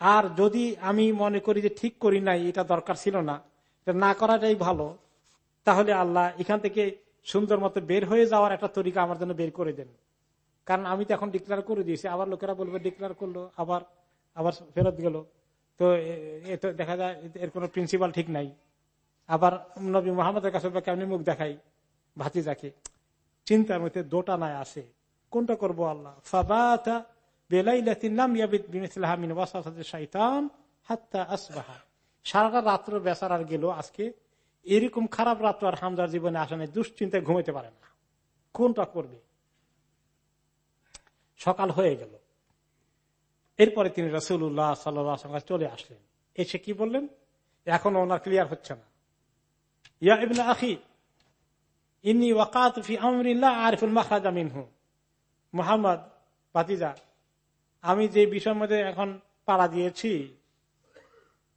আর যদি আমি মনে করি যে ঠিক করি নাই, এটা দরকার ছিল না না করাটাই ভালো, তাহলে আল্লাহ এখান থেকে সুন্দর মতো বের হয়ে যাওয়ার একটা তরিকা আমার জন্য বের করে দেন। কারণ আমি তো এখন ডিক্লার করে দিয়েছি, আবার লোকেরা বলবে ডিক্লার করল, আবার আবার ফেরত গেল। তো দেখা যায় এর কোন প্রিন্সিপাল ঠিক নাই। আবার নবী মোহাম্মদের কাছে কেমনি মুখ দেখাই? ভাতি যাকে চিন্তার মধ্যে দোটা নাই আছে। কোনটা করব আল্লাহ? ফাবাতা রাত্র বেচার আর গেল আজকে এরকম খারাপ জীবনে আসে পারে না। কোনটা করবে? সকাল হয়ে গেল। এরপরে তিনি রসুল্লাহ সাল্লাহ চলে আসলেন। এসে কি বললেন? এখন ওনার ক্লিয়ার হচ্ছে না। ইয়া আখি ইন্নি ওয়াকাত ফি আমরিল্লাহ আরিফুল মাখরাজ মিনহু। মোহাম্মদ বাতিজা আমি যে বিষয়ের মধ্যে এখন পাড়া দিয়েছি,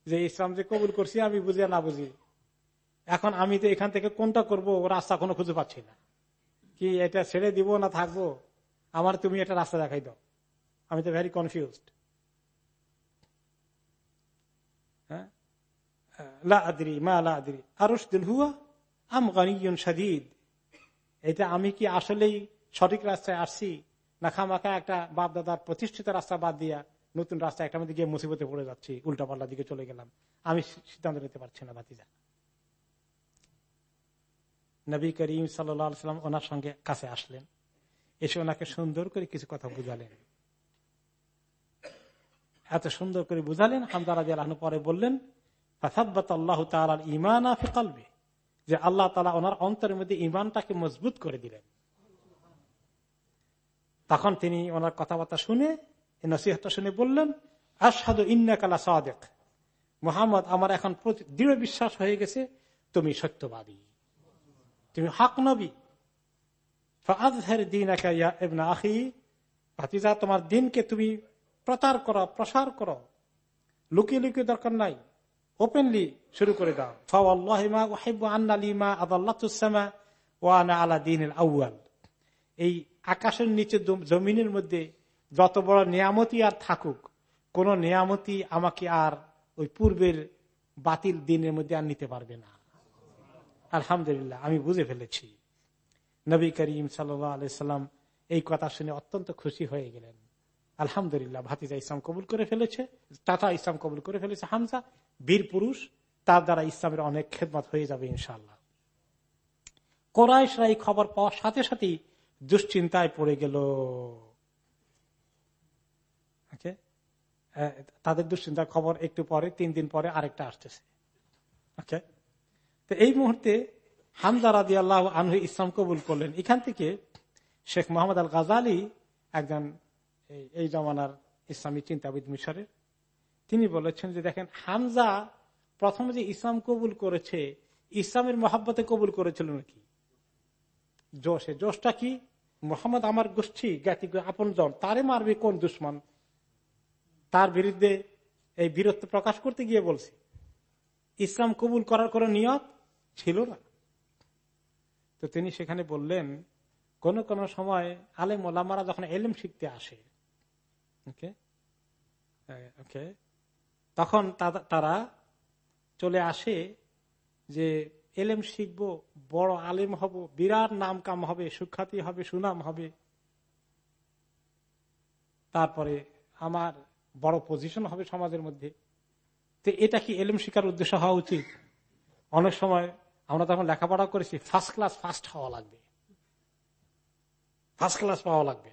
যে ইসলাম যে কবুল করছি, আমি বুঝি না বুঝি, এখন আমি তো এখান থেকে কোনটা করব রাস্তা কোনো খুঁজে পাচ্ছি না। কি এটা ছেড়ে দিব না থাকব? আমার তুমি এটা রাস্তা দেখাই দাও। আমি তো ভেরি কনফিউজড হ্যাঁ? মা আদরি। আরসদুল হুয়া, আম গানিয়ন সাদিদ এটা আমি কি আসলেই সঠিক রাস্তায় আসছি? না খামাখা একটা বাপ দাদার প্রতিষ্ঠিত রাস্তা বাদ দিয়া নতুন রাস্তা একটা মধ্যে গিয়ে মুসিবতে পড়ে যাচ্ছি উল্টা পাল্লা দিকে চলে গেলাম। আমি সিদ্ধান্ত নিতে পারছি না বাতিজা নবী করিম সাল্লাম ওনার সঙ্গে কাছে আসলেন। এসে ওনাকে সুন্দর করে কিছু কথা বুঝালেন। এত সুন্দর করে বুঝালেন হামদারা আলহ পরে বললেন আল্লাহ তালার ইমান আফে কালবে। যে আল্লাহ তালা ওনার অন্তরের মধ্যে ইমানটাকে মজবুত করে দিলেন। তখন তিনি ওনার কথাবার্তা শুনে নসিহতটা শুনে বললেন আসাদু ইন্নাকালা সাদেক মোহাম্মদ, আমার এখন দৃঢ় বিশ্বাস হয়ে গেছে, তুমি সত্যবাদী। তুমি হক নবী। ভাতিজা, তোমার দিনকে তুমি প্রচার করো, প্রসার করো। লুকিয়ে লুকিয়ে দরকার নাই। ওপেনলি শুরু করে দাও। এই আকাশের নিচে জমিনের মধ্যে যত বড় নিয়ামতি আর থাকুক, কোন নিয়ামতি আমাকে আর ওই পূর্বের বাতিল দিনের মধ্যে আর নিতে পারবে না। আলহামদুলিল্লাহ, আমি বুঝে ফেলেছি। নবী করিম সাল্লাম এই কথা শুনে অত্যন্ত খুশি হয়ে গেলেন। আলহামদুলিল্লাহ, ভাতিজা ইসলাম কবুল করে ফেলেছে টাটা ইসলাম কবুল করে ফেলেছে, হামজা, বীর পুরুষ, তার দ্বারা ইসলামের অনেক খেদমত হয়ে যাবে ইনশাল্লাহ কোরআশরা এই খবর পাওয়ার সাথে সাথেই দুশ্চিন্তায় পড়ে গেল। তাদের দুশ্চিন্তার খবর একটু পরে, তিন দিন পরে আরেকটা আসতেছে। তো এই মুহূর্তে হামজা রাজি আল্লাহ আনহু ইসলাম কবুল করলেন। এখান থেকে শেখ মোহাম্মদ আল গাজালি একজন এই জমানার ইসলামী চিন্তাবিদ মিশরের। তিনি বলেছেন যে দেখেন, হামজা প্রথমে যে ইসলাম কবুল করেছে, ইসলামের মহাব্বতে কবুল করেছিল নাকি? জোশে। জোশটা কি? মোহাম্মদ আমার গোষ্ঠী, জ্ঞাতি আপন জন, তারে মারবে কোন দুশ্মন? তার বিরুদ্ধে এই বীরত্ব প্রকাশ করতে গিয়ে বলছি, ইসলাম কবুল করার কোন নিয়ত ছিল না। তো তিনি সেখানে বললেন, কোন কোন সময় আলেম ওলামারা যখন এলেম শিখতে আসে ওকে? ওকে। তখন তারা চলে আসে যে এলেম শিখব বড় আলেম হব বিরাট নাম কাম হবে সুখ্যাতি হবে সুনাম হবে। তারপরে আমার বড় পজিশন হবে সমাজের মধ্যে। তো এটা কি এলেম শিকার উদ্দেশ্য হওয়া উচিত? অনেক সময় আমরা তখন লেখাপড়া করেছি ফার্স্ট ক্লাস ফার্স্ট হওয়া লাগবে। ফার্স্ট ক্লাস পাওয়া লাগবে।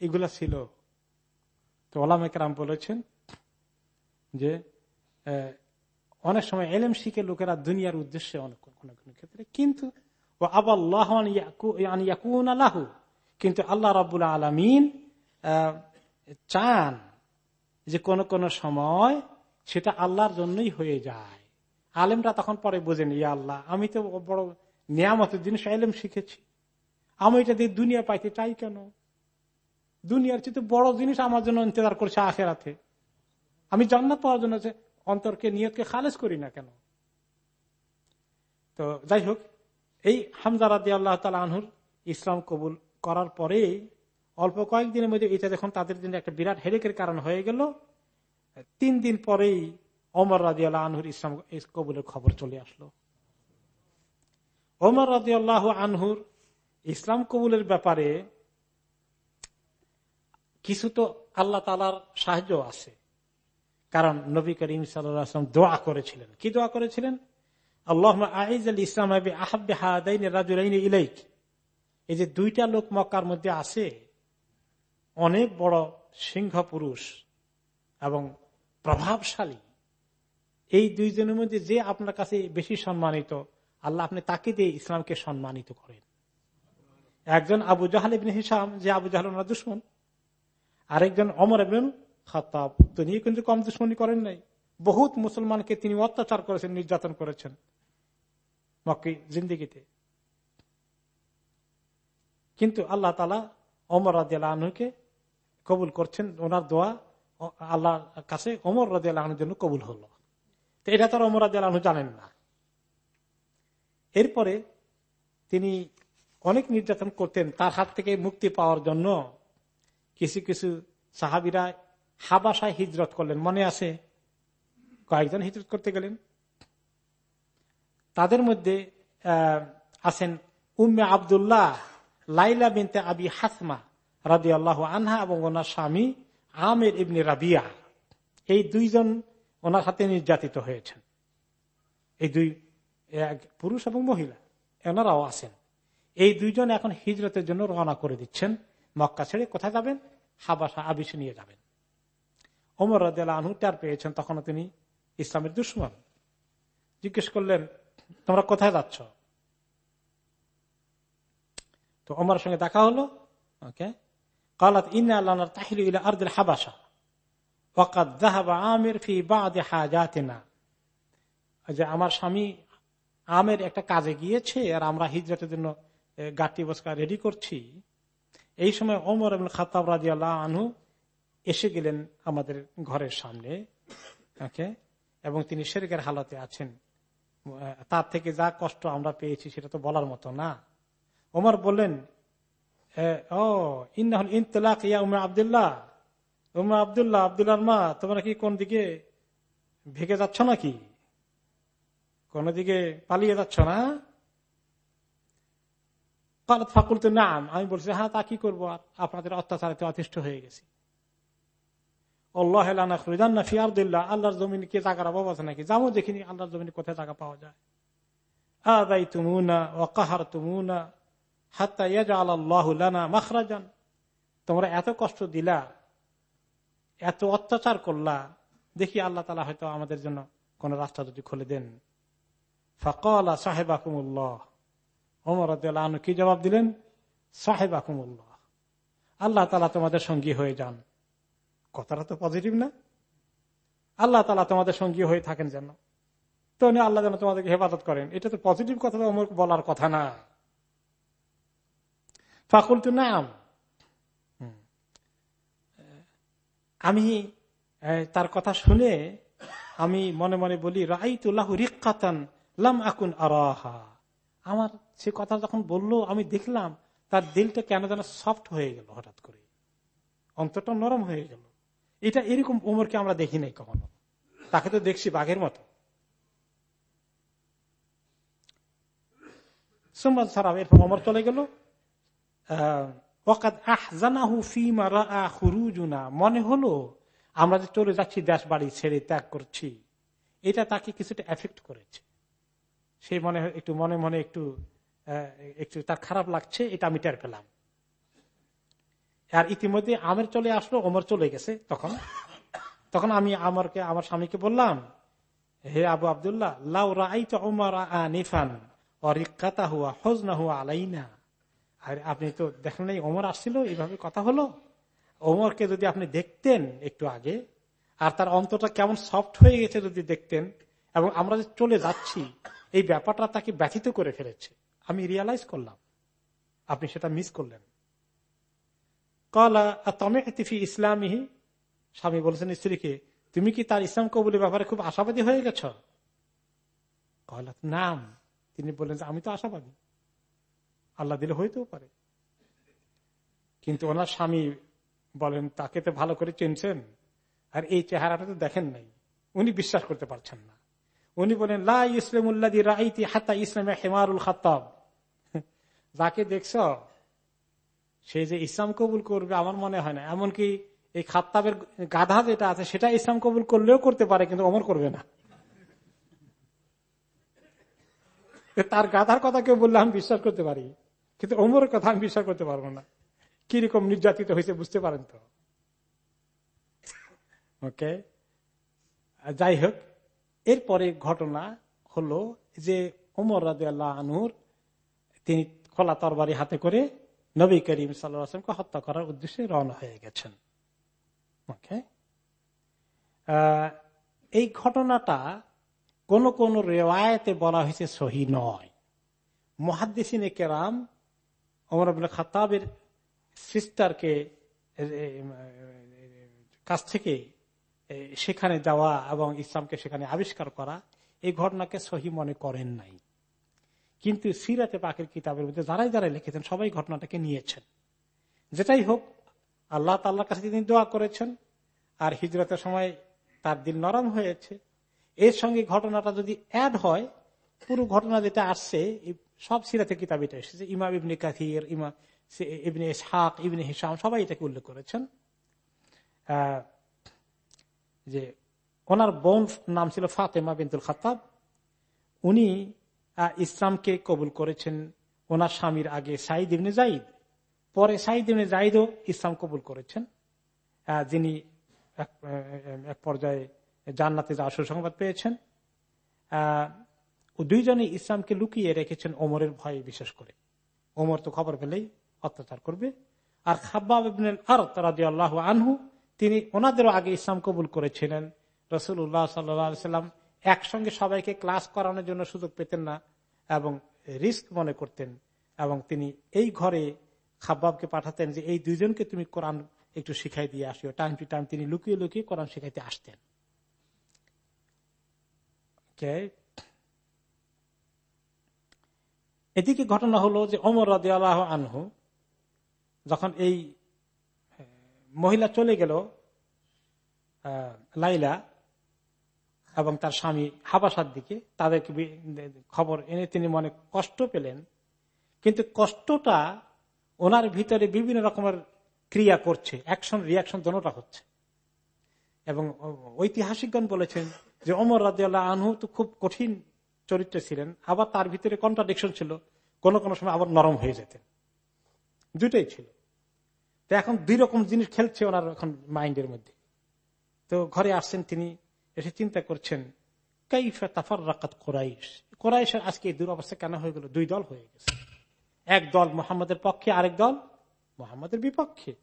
এগুলা ছিল তো ওলাম একরাম বলেছেন যে অনেক সময় এলেম শিখে লোকেরা দুনিয়ার উদ্দেশ্যে অনেক কোন কোন ক্ষেত্রে। কিন্তু ও আবাল্লাহ কিন্তু আল্লাহ রাবুল আলমিন চান যে কোন কোন সময় সেটা আল্লাহর জন্যই হয়ে যায়। আলেমরা তখন পরে বোঝেন, ইয়া আল্লাহ, আমি তো বড় নিয়ামতের জিনিস এলেম শিখেছি। আমি এটা দিয়ে দুনিয়া পাইতে চাই কেন? দুনিয়ার চেয়ে বড় জিনিস আমার জন্য ইন্তজার করছে আখেরাতে। আমি জান্নাত পাওয়ার জন্য অন্তরকে, নিয়তকে খালেজ করি না কেন? তো যাই হোক, এই হামজা রাদি আল্লাহ তালা আনহুর ইসলাম কবুল করার পরে অল্প কয়েকদিনের মধ্যে এটা যখন তাদের জন্য একটা বিরাট হেরেকের কারণ হয়ে গেল, তিন দিন পরেই অমর রাজি আল্লাহ আনহুর ইসলাম কবুলের খবর চলে আসলো। ওমর রাজি আল্লাহ আনহুর ইসলাম কবুলের ব্যাপারে কিছু তো আল্লাহ তালার সাহায্য আছে। কারণ নবী করিম সাল্লাম দোয়া করেছিলেন। কি দোয়া করেছিলেন? আল্লাহ আইজ আল ইসলাম এই যে দুইটা লোক মক্কার মধ্যে আছে, অনেক বড় সিংহ পুরুষ এবং প্রভাবশালী। এই দুইজনের মধ্যে যে আপনার কাছে বেশি সম্মানিত, আল্লাহ আপনি তাকে দিয়ে ইসলামকে সম্মানিত করেন। একজন আবু জাহাল ইবিন হিসাম যে আবু জাহাল দুশ্মন। আরেকজন অমর ইবিন খাতাব তিনি কিন্তু কম দুশ্মনী করেন নাই। বহুত মুসলমানকে তিনি অত্যাচার করেছেন, নির্যাতন করেছেন মক্কি জিন্দিগিতে। কিন্তু আল্লাহ তালা অমর রাজিয়ালকে কবুল করছেন। ওনার দোয়া আল্লাহর কাছে অমর রাজিয়ালহর জন্য কবুল হলো। তো এটা তার অমর রাজিয়ালহ জানেন না। এরপরে তিনি অনেক নির্যাতন করতেন। তার হাত থেকে মুক্তি পাওয়ার জন্য কিছু কিছু সাহাবিরা হাবাসায় হিজরত করলেন। মনে আছে? কয়েকজন হিজরত করতে গেলেন। তাদের মধ্যে আছেন উম্মে আবদুল্লাহ, লাইলা বিনতে আবি হাসমা রাজি আল্লাহ আনহা এবং ওনার স্বামী আমের ইবনে রাবিয়া। এই দুইজন ওনার হাতে নির্যাতিত হয়েছেন। এই দুই পুরুষ এবং মহিলা, এনারাও আছেন। এই দুইজন এখন হিজরতের জন্য রওনা করে দিচ্ছেন। মক্কা ছেড়ে কোথায় যাবেন? হাবাসা আবিসে নিয়ে যাবেন। ওমর রাজিয়াল আনহু পেয়েছেন, তখনও তিনি ইসলামের দুশ্মন। জিজ্ঞেস করলেন, তোমরা কোথায় যাচ্ছ? তো ওমর সঙ্গে দেখা হলো। ওকে। কালাত, ইন্না আল্লাহ তাহিল আর্দিল হাবাসা। ওকাদ জাহাবা আমির ফি বাদে হাজাতিনা। যে আমার স্বামী আমের একটা কাজে গিয়েছে, আর আমরা হিজরতের জন্য গাটি বসকা রেডি করছি। এই সময় ওমর এবং খাতাব রাজি আনহু এসে গেলেন আমাদের ঘরের সামনে এবং তিনি শেরেকের হালতে আছেন। তার থেকে যা কষ্ট আমরা পেয়েছি সেটা তো বলার মতো না। ওমর বললেন ও, ইন্নাহুল ইনতলাক ইয়া উমর আবদুল্লাহ। উমর আবদুল্লাহ, আবদুল্লাহর মা, তোমরা কি কোন দিকে ভেগে যাচ্ছ নাকি? কোন দিকে পালিয়ে যাচ্ছ না? ফাকুল তো নাম আমি বলছি হ্যাঁ তা কি করব? আপনাদের অত্যাচারে অতিষ্ঠ হয়ে গেছি। তোমরা এত কষ্ট দিলা, এত অত্যাচার করলা, দেখি আল্লাহ তালা হয়তো আমাদের জন্য কোন রাস্তা যদি খুলে দেন। ফকলা সাহেব আকুমুল্লাহ ওমর আনু কি জবাব দিলেন? সাহেব আকুমুল্লাহ আল্লাহ তালা তোমাদের সঙ্গী হয়ে যান। কথাটা তো পজিটিভ না। আল্লাহ তালা তোমাদের সঙ্গী হয়ে থাকেন যেন। তো আল্লাহ যেন তোমাদেরকে হেফাজত করেন। এটা তো পজিটিভ কথা বলার কথা না। ফাকুল তু নাম আমি তার কথা শুনে আমি মনে মনে বলি রাই তুল্লাহ রিকাতান লাম আকুন আরাহা। আমার সে কথা যখন বলল, আমি দেখলাম তার দিলটা কেন যেন সফট হয়ে গেল হঠাৎ করে। অন্তরটা নরম হয়ে গেল। এটা এরকম উমরকে আমরা দেখি নাই কখনো। তাকে তো দেখছি বাঘের মতো। সোমবার সারাব এরপর অমর চলে গেল। মনে হলো, আমরা যে চলে যাচ্ছি দেশ বাড়ি ছেড়ে ত্যাগ করছি, এটা তাকে কিছুটা এফেক্ট করেছে। সে মনে একটু মনে মনে একটু একটু তার খারাপ লাগছে, এটা আমি টের পেলাম। আর ইতিমধ্যে আমের চলে আসলো, ওমর চলে গেছে তখন। তখন আমি আমারকে, আমার স্বামীকে বললাম, হে আবু আবদুল্লাহ, লাউ রাই তো আপনি তো দেখেন ওমর আসছিল, এইভাবে কথা হলো। ওমরকে যদি আপনি দেখতেন একটু আগে, আর তার অন্তরটা কেমন সফট হয়ে গেছে যদি দেখতেন, এবং আমরা যে চলে যাচ্ছি, এই ব্যাপারটা তাকে ব্যথিত করে ফেলেছে। আমি রিয়ালাইজ করলাম। আপনি সেটা মিস করলেন। কলা তমে তিফি ইসলামী স্বামী বলছেন, স্ত্রীকে, তুমি কি তার ইসলাম কবুলের ব্যাপারে খুব আশাবাদী হয়ে গেছ? কলা, নাম। তিনি বললেন যে, আমি তো আশাবাদী। আল্লাহ দিলে হইতেও পারে। কিন্তু ওনার স্বামী বলেন, তাকে তো ভালো করে চিনছেন। আর এই চেহারাটা তো দেখেন নাই। উনি বিশ্বাস করতে পারছেন না। উনি বলেন, লা ইসলামুল্লাদি রাইতি হাতা ইসলামে হেমারুল খাতাব যাকে দেখছ, সে যে ইসলাম কবুল করবে আমার মনে হয় না। এমনকি এই খাত্তাবের গাধা যেটা আছে, সেটা ইসলাম কবুল করলেও করতে পারে, কিন্তু অমর করবে না। তার গাধার কথা কেউ বললে আমি বিশ্বাস করতে পারি, কিন্তু অমরের কথা আমি বিশ্বাস করতে পারব না। কীরকম নির্যাতিত হয়েছে বুঝতে পারেন তো? ওকে যাই হোক এরপরে ঘটনা হলো যে ওমর রাজু আল্লাহ আনুর তিনি খোলা তরবারি হাতে করে নবী করিম সাল্লামকে হত্যা করার উদ্দেশ্যে রওনা হয়ে গেছেন। এই ঘটনাটা কোন কোন রেওয়ায়তে বলা হয়েছে সহি নয়। মহাদ্দিসিনে কেরাম অমর আবুল খাতাবের সিস্টারকে কাছ থেকে সেখানে যাওয়া এবং ইসলামকে সেখানে আবিষ্কার করা, এই ঘটনাকে সহি মনে করেন নাই। কিন্তু সিরাতে পাকের কিতাবের মধ্যে যারাই যারাই লিখেছেন, সবাই ঘটনাটাকে নিয়েছেন। যেটাই হোক, আল্লাহ তাল্লাহ কাছে তিনি দোয়া করেছেন, আর হিজরতের সময় তার দিল নরম হয়েছে। এর সঙ্গে ঘটনাটা যদি অ্যাড হয়, পুরো ঘটনা যেটা আসছে সব সিরাতে কিতাব এটা এসেছে। ইমাম ইবনে কাথির ইমা ইবনে শাক ইবনে হিসাম সবাই এটাকে উল্লেখ করেছেন। যে ওনার বোন নাম ছিল ফাতেমা বিনতুল খাতাব উনি ইসলামকে কবুল করেছেন ওনার স্বামীর আগে সাইদ ইবনে জাইদ পরে সাইদ ইবনে জাইদও ইসলাম কবুল করেছেন। যিনি এক পর্যায়ে জান্নাতে যাওয়ার সুসংবাদ পেয়েছেন। দুইজনে ইসলামকে লুকিয়ে রেখেছেন ওমরের ভয়ে বিশেষ করে। ওমর তো খবর পেলেই অত্যাচার করবে। আর খাব্বাব আল্লাহ আনহু তিনি ওনাদেরও আগে ইসলাম কবুল করেছিলেন। রসুল উল্লাহ সাল্লাম একসঙ্গে সবাইকে ক্লাস করানোর জন্য সুযোগ পেতেন না এবং রিস্ক মনে করতেন এবং তিনি এই ঘরে খাব্বাবকে পাঠাতেন যে, এই দুইজনকে তুমি কোরআন একটু শিখাই দিয়ে আসিও। টাইম টু টাইম তিনি লুকিয়ে লুকিয়ে কোরআন শিখাইতে আসতেন। এদিকে ঘটনা হলো যে অমর আল্লাহ আনহু যখন এই মহিলা চলে গেল লাইলা এবং তার স্বামী হাবাসার দিকে। তাদেরকে খবর এনে তিনি মনে কষ্ট পেলেন। কিন্তু কষ্টটা ওনার ভিতরে বিভিন্ন রকমের ক্রিয়া করছে। অ্যাকশন রিয়াকশন দোনোটা হচ্ছে। এবং ঐতিহাসিকগণ বলেছেন যে অমর রাজিয়াল্লাহ আনহু তো খুব কঠিন চরিত্র ছিলেন। আবার তার ভিতরে কন্ট্রাডিকশন ছিল। কোন কোন সময় আবার নরম হয়ে যেতেন। দুটাই ছিল। তো এখন দুই রকম জিনিস খেলছে ওনার এখন মাইন্ডের মধ্যে। তো ঘরে আসছেন তিনি, এসে চিন্তা করছেন, কাইফা তাফার রাকাত কোরাইশ? কোরাইশের আজকে এই দুরবস্থা কেন হয়ে গেল? দুই দল হয়ে গেছে। এক দল মোহাম্মদের পক্ষে, আরেক দল মোহাম্মদের বিপক্ষে।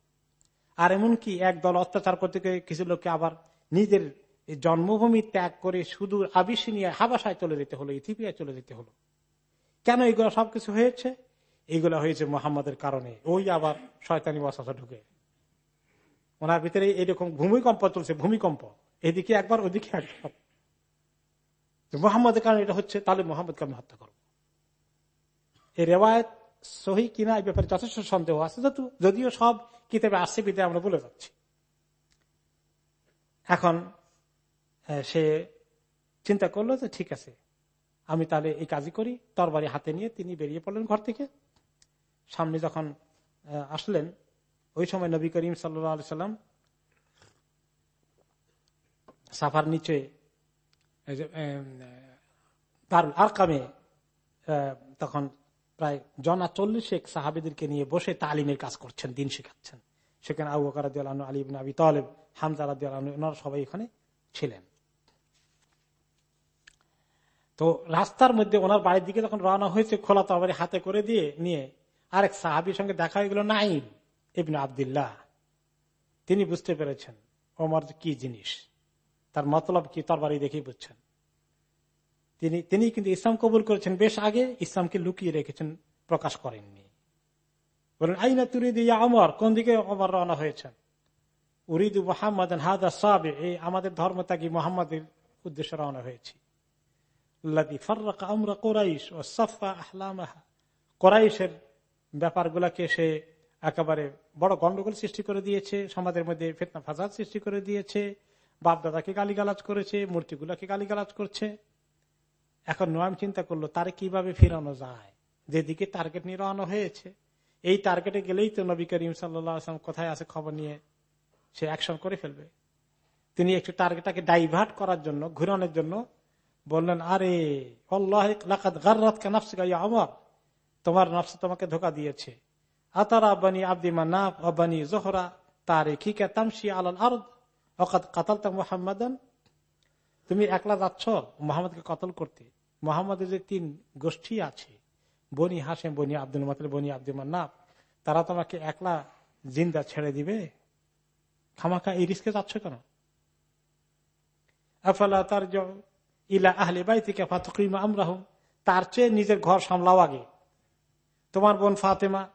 আর এমনকি এক দল অত্যাচার করতে গিয়ে কিছু লোককে আবার নিজের জন্মভূমি ত্যাগ করে শুধু আবিসিনিয়া হাবাসায় চলে যেতে হলো, ইথিপিয়ায় চলে যেতে হলো। কেন এগুলো সবকিছু হয়েছে? এইগুলো হয়েছে মোহাম্মদের কারণে। ওই আবার শয়তানি বসাসা ঢুকে। ওনার ভিতরে এরকম ভূমিকম্প চলছে, ভূমিকম্প। এদিকে একবার, ওদিকে একবার। মোহাম্মদের কারণে এটা হচ্ছে, তাহলে মোহাম্মদকে আমি হত্যা করব। এই রেওয়ায়ত সহি কিনা এই ব্যাপারে যথেষ্ট সন্দেহ আছে যেহেতু যদিও সব কিতাবে আসছে বিদায় আমরা বলে যাচ্ছি। এখন সে চিন্তা করল যে ঠিক আছে, আমি তাহলে এই কাজই করি। তরবারি হাতে নিয়ে তিনি বেরিয়ে পড়লেন ঘর থেকে। সামনে যখন আসলেন, ওই সময় নবী করিম সাল্লাম সাফার নিচে দারুল আরকামে তখন প্রায় জনা চল্লিশ এক সাহাবিদেরকে নিয়ে বসে তালিমের কাজ করছেন, দিন শেখাচ্ছেন। সেখানে আবু বকর আলী আবি তালেব, হামজা রাদি ওনারা সবাই এখানে ছিলেন। তো রাস্তার মধ্যে ওনার বাড়ির দিকে যখন রওনা হয়েছে, খোলা তরবারি হাতে করে দিয়ে, নিয়ে আরেক সাহাবির সঙ্গে দেখা হয়ে গেল নাইম ইবনে আবদুল্লাহ। তিনি বুঝতে পেরেছেন, ওমর কি জিনিস? তার মতলব কি তরবারি দেখেই বুঝছেন। তিনি তিনি কিন্তু ইসলাম কবুল করেছেন, বেশ আগে ইসলামকে লুকিয়ে রেখেছেন, প্রকাশ করেননি। বলেন, আইনা তুরি দিয়ে অমর কোন দিকে অমর রওনা হয়েছেন? উরিদু মোহাম্মদ হাদা সাবে, এই আমাদের ধর্মত্যাগী মোহাম্মদের উদ্দেশ্যে রওনা হয়েছি। কোরাইশের ব্যাপারগুলাকে সে একেবারে বড় গন্ডগোল সৃষ্টি করে দিয়েছে, সমাজের মধ্যে ফেতনা ফাজাদ সৃষ্টি করে দিয়েছে, বাপদাদাকে গালিগালাজ করেছে, মূর্তিগুলাকে গালিগালাজ করছে। এখন নোয়াম চিন্তা করল, তারে কীভাবে ফিরানো যায়? যেদিকে টার্গেট নিয়ে রওনা হয়েছে। এই টার্গেটে গেলেই তো নবী করিম সাল্লাম কোথায় আছে খবর নিয়ে সে অ্যাকশন করে ফেলবে। তিনি একটু টার্গেটটাকে ডাইভার্ট করার জন্য, ঘুরানোর জন্য বললেন, আরে আমার তোমার নফস তোমাকে ধোকা দিয়েছে। আতারা বানি আব্দি মানাফ অবানি জোহরা তারে খিকা তামসি আলাল আরদ অকাত কাতাল তা মোহাম্মদান। তুমি একলা যাচ্ছ মোহাম্মদকে কতল করতে? মোহাম্মদের যে তিন গোষ্ঠী আছে, বনি হাসেম বনি আব্দুল মাতল, বনি আব্দুল মান্নাফ, তারা তোমাকে একলা জিন্দা ছেড়ে দিবে? খামাখা এই রিস্কে যাচ্ছ কেন? আফালা তার ইলা আহলে বাই থেকে ফাতকিমা আমরাহম তার চেয়ে নিজের ঘর সামলাও আগে। তোমার বোন ফাতেমা,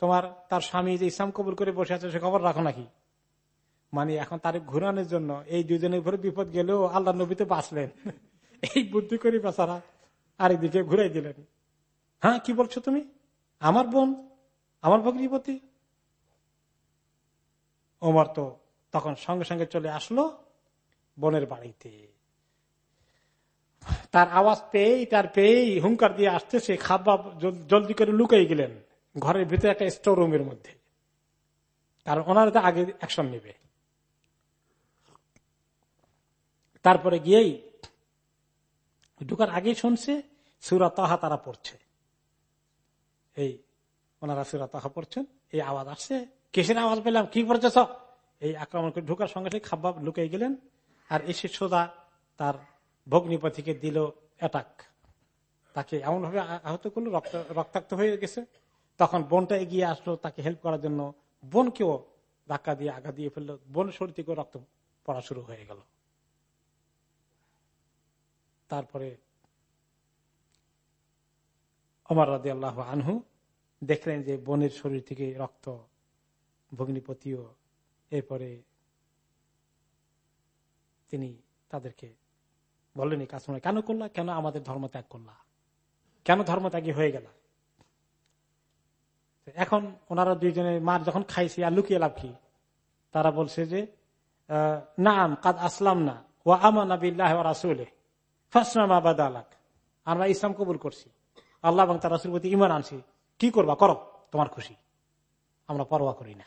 তোমার তার স্বামী যে ইসলাম কবুল করে বসে আছে, সে খবর রাখো নাকি? মানে এখন তার ঘুরানোর জন্য এই দুজনের উপরে বিপদ গেলেও আল্লাহ নবী তো বাঁচলেন। এই বুদ্ধি করি বেচারা আরেকদিকে ঘুরাই দিলেন। হ্যাঁ কি বলছো তুমি? আমার বোন? আমার ভগ্নিপতি? ওমর তো তখন সঙ্গে সঙ্গে চলে আসলো বোনের বাড়িতে। তার আওয়াজ পেয়েই, তার পেয়েই হুঙ্কার দিয়ে আসতেছে খাবার জলদি করে লুকাই গেলেন ঘরের ভিতরে একটা স্টোর রুমের মধ্যে। কারণ ওনারা তো আগে অ্যাকশন নেবে। তারপরে গিয়েই ঢুকার আগেই শুনছে, সুরা তাহা তারা পড়ছে। এই ওনারা সুরা তাহা পড়ছেন, এই আওয়াজ আসছে। কিসের আওয়াজ পেলাম? কি পড়ছে? এই আক্রমণ করে ঢুকার সঙ্গে খাব্বাব লুকিয়ে গেলেন। আর এসে সোজা তার ভগ্নিপতিকে দিল অ্যাটাক তাকে এমন ভাবে আহত করল রক্তাক্ত হয়ে গেছে। তখন বোনটা এগিয়ে আসলো তাকে হেল্প করার জন্য। বোনকেও ধাক্কা দিয়ে আগা দিয়ে ফেলল। বোন শরীর থেকে রক্ত পড়া শুরু হয়ে গেল। তারপরে অমর রাজি আল্লাহ আনহু দেখলেন যে বোনের শরীর থেকে রক্ত ভগ্নিপতিও এরপরে তিনি তাদেরকে বললেন এই কাজ কেন করলা? কেন আমাদের ধর্ম ত্যাগ করলা? কেন ধর্ম ত্যাগী হয়ে গেল? এখন ওনারা দুইজনে মার যখন খাইছে আর লুকিয়ে লাভ কি? তারা বলছে যে নাম, কাদ আসলাম না ও আমরা ইসলাম কবুল করছি। আল্লাহ এবং তার রাসুল প্রতি ইমান আনছি। কি করবা? করো, তোমার খুশি। আমরা পরোয়া করি না।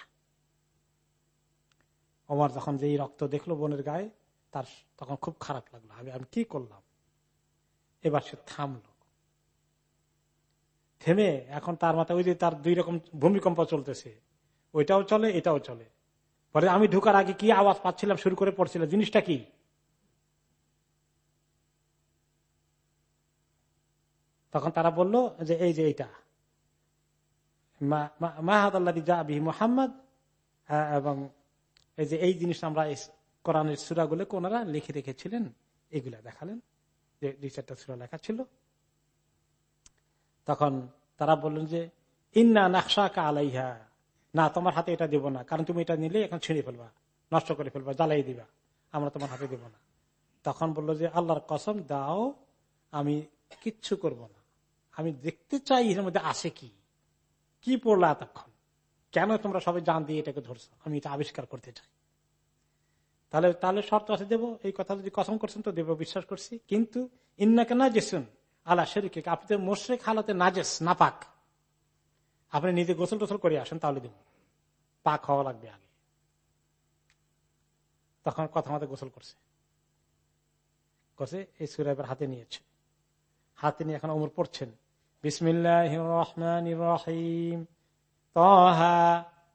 ওমার যখন যে রক্ত দেখল বোনের গায়ে তার তখন খুব খারাপ লাগল। আমি আমি কি করলাম? এবার সে থামলো। থেমে এখন তার মাথায় ওই যে তার দুই রকম ভূমিকম্প চলতেছে। ওইটাও চলে, এটাও চলে। পরে আমি ঢুকার আগে কি আওয়াজ পাচ্ছিলাম, শুরু করে পড়ছিল জিনিসটা কি? তখন তারা বলল যে, এই যে এইটা। মাহাদ আল্লাহ মোহাম্মদ এবং এই যে এই জিনিস আমরা কোরআনের সুরাগুলো কোনারা লিখে রেখেছিলেন? এগুলা দেখালেন, যে দুই চারটা সুরা লেখা ছিল। তখন তারা বললেন যে, ইন্না নাকশা কা আলাইহা। না, তোমার হাতে এটা দেব না, কারণ তুমি এটা নিলে এখন ছিঁড়ে ফেলবা, নষ্ট করে ফেলবা, জ্বালাই দিবা, আমরা তোমার হাতে দেব না। তখন বলল যে, আল্লাহর কসম, দাও, আমি কিচ্ছু করব না। আমি দেখতে চাই এর মধ্যে আসে কি। কি পড়লা এতক্ষণ? কেন তোমরা সবাই জান দিয়ে এটাকে ধরছো? আমি এটা আবিষ্কার করতে চাই। তাহলে তাহলে শর্ত আছে দেবো, এই কথা যদি কসম করছেন তো দেবো, বিশ্বাস করছি। কিন্তু ইন্নাকে না জেসুন আল্লাহ শরীকে আপনি তো মোশ্রেক হালতে নাজেস না পাক আপনি নিজে গোসল টোসল করে আসেন, তাহলে দেব। পাক হওয়া লাগবে আগে। তখন কথা মতো গোসল করছে। করছে, এই সুরাইবার হাতে নিয়েছে। হাতে নিয়ে এখন অমর পড়ছেন। বিসমিল্লাহ রহমান রহিম। তহা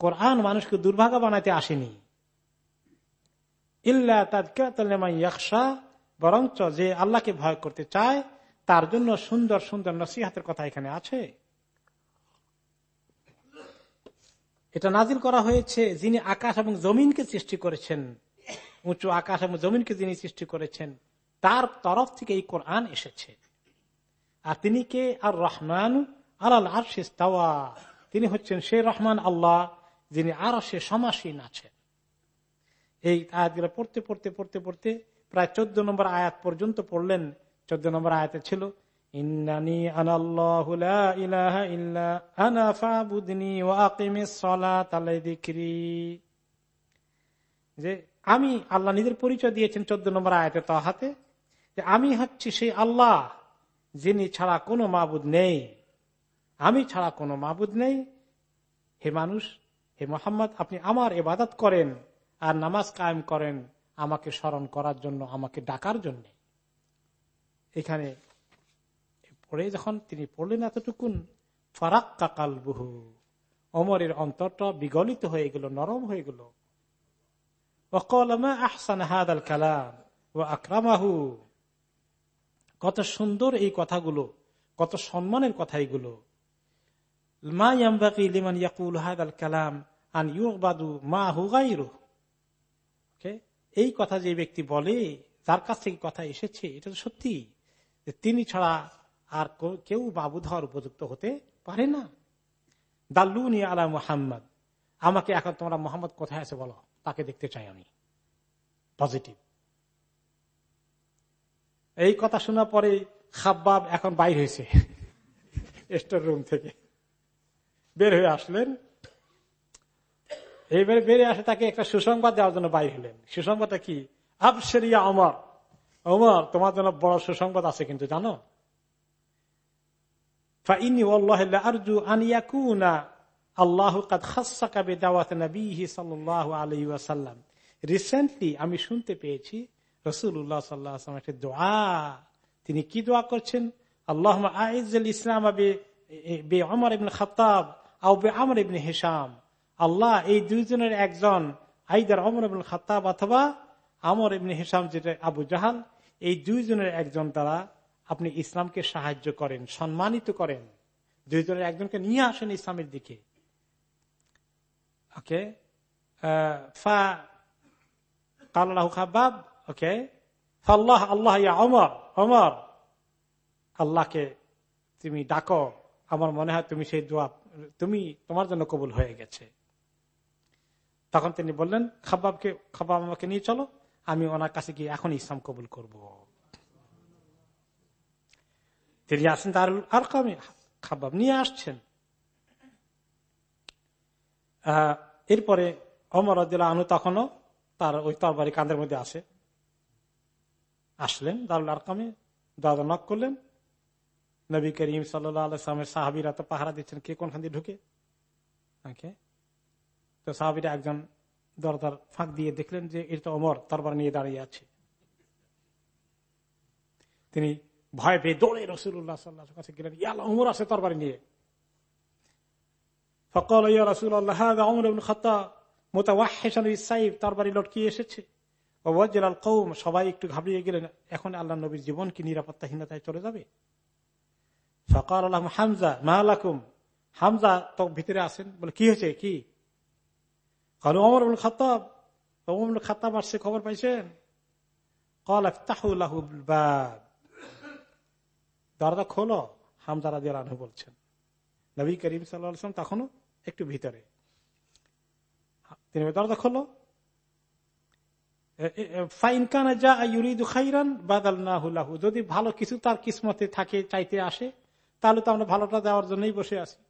কোরআন মানুষকে দুর্ভাগ্য বানাতে আসেনি। ইল্লা তাদা বরঞ্চ যে আল্লাহকে ভয় করতে চায়, তার জন্য সুন্দর সুন্দর নসিহাতের কথা এখানে আছে। এটা নাজিল করা হয়েছে যিনি আকাশ এবং জমিনকে সৃষ্টি করেছেন। উঁচু আকাশ এবং জমিনকে যিনি সৃষ্টি করেছেন, তার তরফ থেকে এই কোরআন এসেছে। আর তিনি কে? আর রহমান। আল আর তিনি হচ্ছেন সে রহমান আল্লাহ। যিনি আরও সে সমাসীন আছেন। এই আয়াতগুলো পড়তে পড়তে পড়তে পড়তে প্রায় চোদ্দ নম্বর আয়াত পর্যন্ত পড়লেন। চোদ্দ নম্বর আয়াতে ছিল যে আমি আল্লাহ নিজের পরিচয় দিয়েছেন চোদ্দ নম্বর আয়াতে তাহাতে যে আমি হচ্ছি সেই আল্লাহ যিনি ছাড়া কোনো মাবুদ নেই। আমি ছাড়া কোনো মাবুদ নেই। হে মানুষ হে মোহাম্মদ, আপনি আমার এবাদত করেন আর নামাজ কায়েম করেন আমাকে স্মরণ করার জন্য, আমাকে ডাকার জন্য। এখানে পড়ে যখন তিনি পড়লেন এতটুকুন, ফারাক্কা কাল বহু অমরের অন্তরটা বিগলিত হয়ে গেল, নরম হয়ে গেল। কালাম ও কত সুন্দর এই কথাগুলো, কত সম্মানের কথা এগুলো মা ইয়াম্বাকি লিমান ইয়াকুল হাদাল কালাম আন ইউবাদু মা হুগাইরু এই কথা যে ব্যক্তি বলে, যার কাছ থেকে কথা এসেছে, এটা তো সত্যি। তিনি ছাড়া আর কেউ বাবুদ হওয়ার উপযুক্ত হতে পারে না। দাল্লুনি আলা মুহাম্মদ। আমাকে এখন তোমরা মোহাম্মদ কোথায় আছে বলো? তাকে দেখতে চাই আমি। পজিটিভ এই কথা শোনার পরে খাব্বাব এখন বাইর হয়েছে। স্টোর রুম থেকে। বের হয়ে আসলেন। এইবারে বেড়ে আসে তাকে একটা সুসংবাদ দেওয়ার জন্য বাইর হলেন। সুসংবাদটা কি? আবসেরিয়া অমর অমর তোমার জন্য বড় সুসংবাদ আছে কিন্তু, জানো? রিসেন্টলি আমি শুনতে পেয়েছি তিনি কি দোয়া করছেন? আল্লাহ ইসলাম অমর ইবিন খতাব আউ বে আমর ইবিন হিসাম আল্লাহ এই দুইজনের একজন আইদার অমর ইবুল খাতাব অথবা আমর ইবনে হিসাম যেটা আবু জাহাল, এই দুইজনের একজন দ্বারা আপনি ইসলামকে সাহায্য করেন, সম্মানিত করেন। দুইজনের একজনকে নিয়ে আসেন ইসলামের দিকে। ওকে? ওকে? ফাল্লাহ আল্লাহ অমর অমর আল্লাহকে তুমি ডাকো। আমার মনে হয় তুমি সেই দোয়া, তুমি তোমার জন্য কবুল হয়ে গেছে। তখন তিনি বললেন খাবাবকে খাবাব আমাকে নিয়ে চলো, আমি ওনার কাছে গিয়ে এখন ইসলাম কবুল করব। তিনি আসেন তার আর কমে খাবাব নিয়ে আসছেন। এরপরে অমর আনু তখনও তার ওই তরবারি কাঁধের মধ্যে আসে। আসলেন দারুল আরকামে দাদা নক করলেন। নবী করিম সাল্লামের সাহাবিরা তো পাহারা দিচ্ছেন, কে কোনখান দিয়ে ঢুকে? তো সাহাবিরা একজন দরদার ফাঁক দিয়ে দেখলেন যে এটা তো অমর তরবার নিয়ে দাঁড়িয়ে আছে। তিনি ভয় পেয়ে দৌড়ে রসুল্লাহ সাল্লাহ কাছে গেলেন, ইয়াল অমর আছে তরবার নিয়ে। ফকল, ইয়া রাসুল আল্লাহ অমর খত্তা মোতাওয়াহেসান সাইফ। তার লটকিয়ে এসেছে? কৌম সবাই একটু ঘাবড়িয়ে গেলেন, এখন আল্লাহ নবীর জীবন কি নিরাপত্তাহীনতায় চলে যাবে? আল্লাহ হামজা হামজা তো ভিতরে আসেন বলে, কি হয়েছে? কি? কালু অমর খাতাব অমর খাতাব আসছে খবর পাইছেন? কল দরজা খোলো, হামজা রাজি আনহু বলছেন। নবী করিম সাল্লাম তখনও একটু ভিতরে। তিনি দরজা খোলো। যদি ভালো কিছু তার কিসমতে থাকে, চাইতে আসে, তাহলে তো আমরা ভালোটা দেওয়ার জন্যই বসে আছি।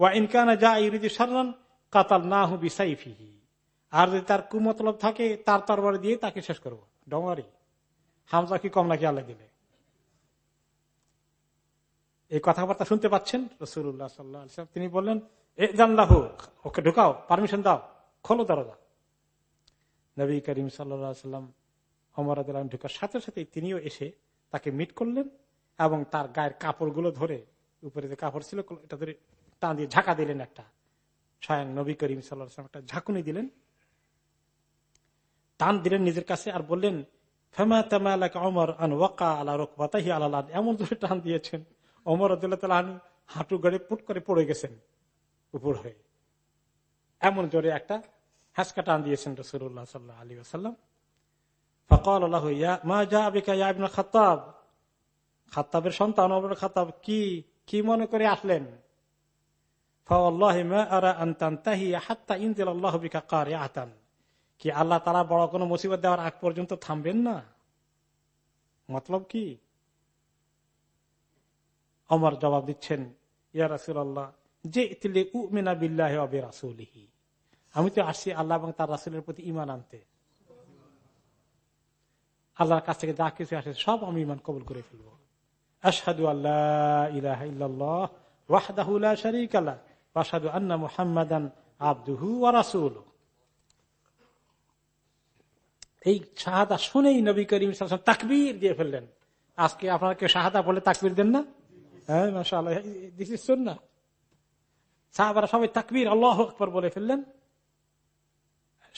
ওয়া ইনকানা যা ইউরিদু সারান কাতাল না হু বিসাইফিহি। আর যদি তার কুমতলব থাকে, তার তরবারে দিয়ে তাকে শেষ করব। ডমারি হামজা কি কম নাকি আল্লাহ দিলে? এই কথাবার্তা শুনতে পাচ্ছেন? রসুল্লাহ সাল্লাহ তিনি বললেন এ জানলাহ ওকে ঢুকাও, পারমিশন দাও, খোলো দরজা। নবী করিম সাল্লাম অমর ঢুকার সাথে সাথে তিনিও এসে তাকে মিট করলেন এবং তার গায়ের কাপড়গুলো ধরে, উপরে যে কাপড় ছিল, এটা ধরে টান দিয়ে ঝাঁকা দিলেন একটা। স্বয়ং নবী করিম সাল্লাম একটা ঝাঁকুনি দিলেন। টান দিলেন নিজের কাছে আর বললেন হাঁটু গড়ে পুট করে পড়ে গেছেন উপর হয়ে। এমন জোরে একটা হাসকা টান দিয়েছেন রসুল্লাহ সাল্লাহ আলী আসাল্লাম ফকাল আল্লাহ মা যা আবিকা খাতাব খাতাবের সন্তান খাতাব কি কি মনে করে আসলেন? কি আল্লাহ তারা বড় কোন মুসিবত দেওয়ার আগ পর্যন্ত থামবেন না। মতলব কি? অমর জবাব দিচ্ছেন, ইয়া রাসুল আল্লাহ যে উমিনা বিল্লাহ রাসুলিহি আমি তো আসছি আল্লাহ এবং তার রাসুলের প্রতি ইমান আনতে। আল্লাহর কাছ থেকে যা কিছু আসে সব আমি ইমান কবুল করে ফেলব। আসাদু আল্লাহ ইলাহ ইল্লাল্লাহ ওয়াহদাহু লা শারীকা লা ওয়া আশহাদু আন্না মুহাম্মাদান আবদুহু ওয়া রাসূলুহু এই শাহাদা শুনেই নবী করিম দিয়ে ফেললেন। আজকে আপনারা কেউ শাহাদা বলে দেন না? হ্যাঁ মাশাআল্লাহ দিস ইজ সুন্নাহ সাহাবারা সবাই আল্লাহু আকবার বলে ফেললেন।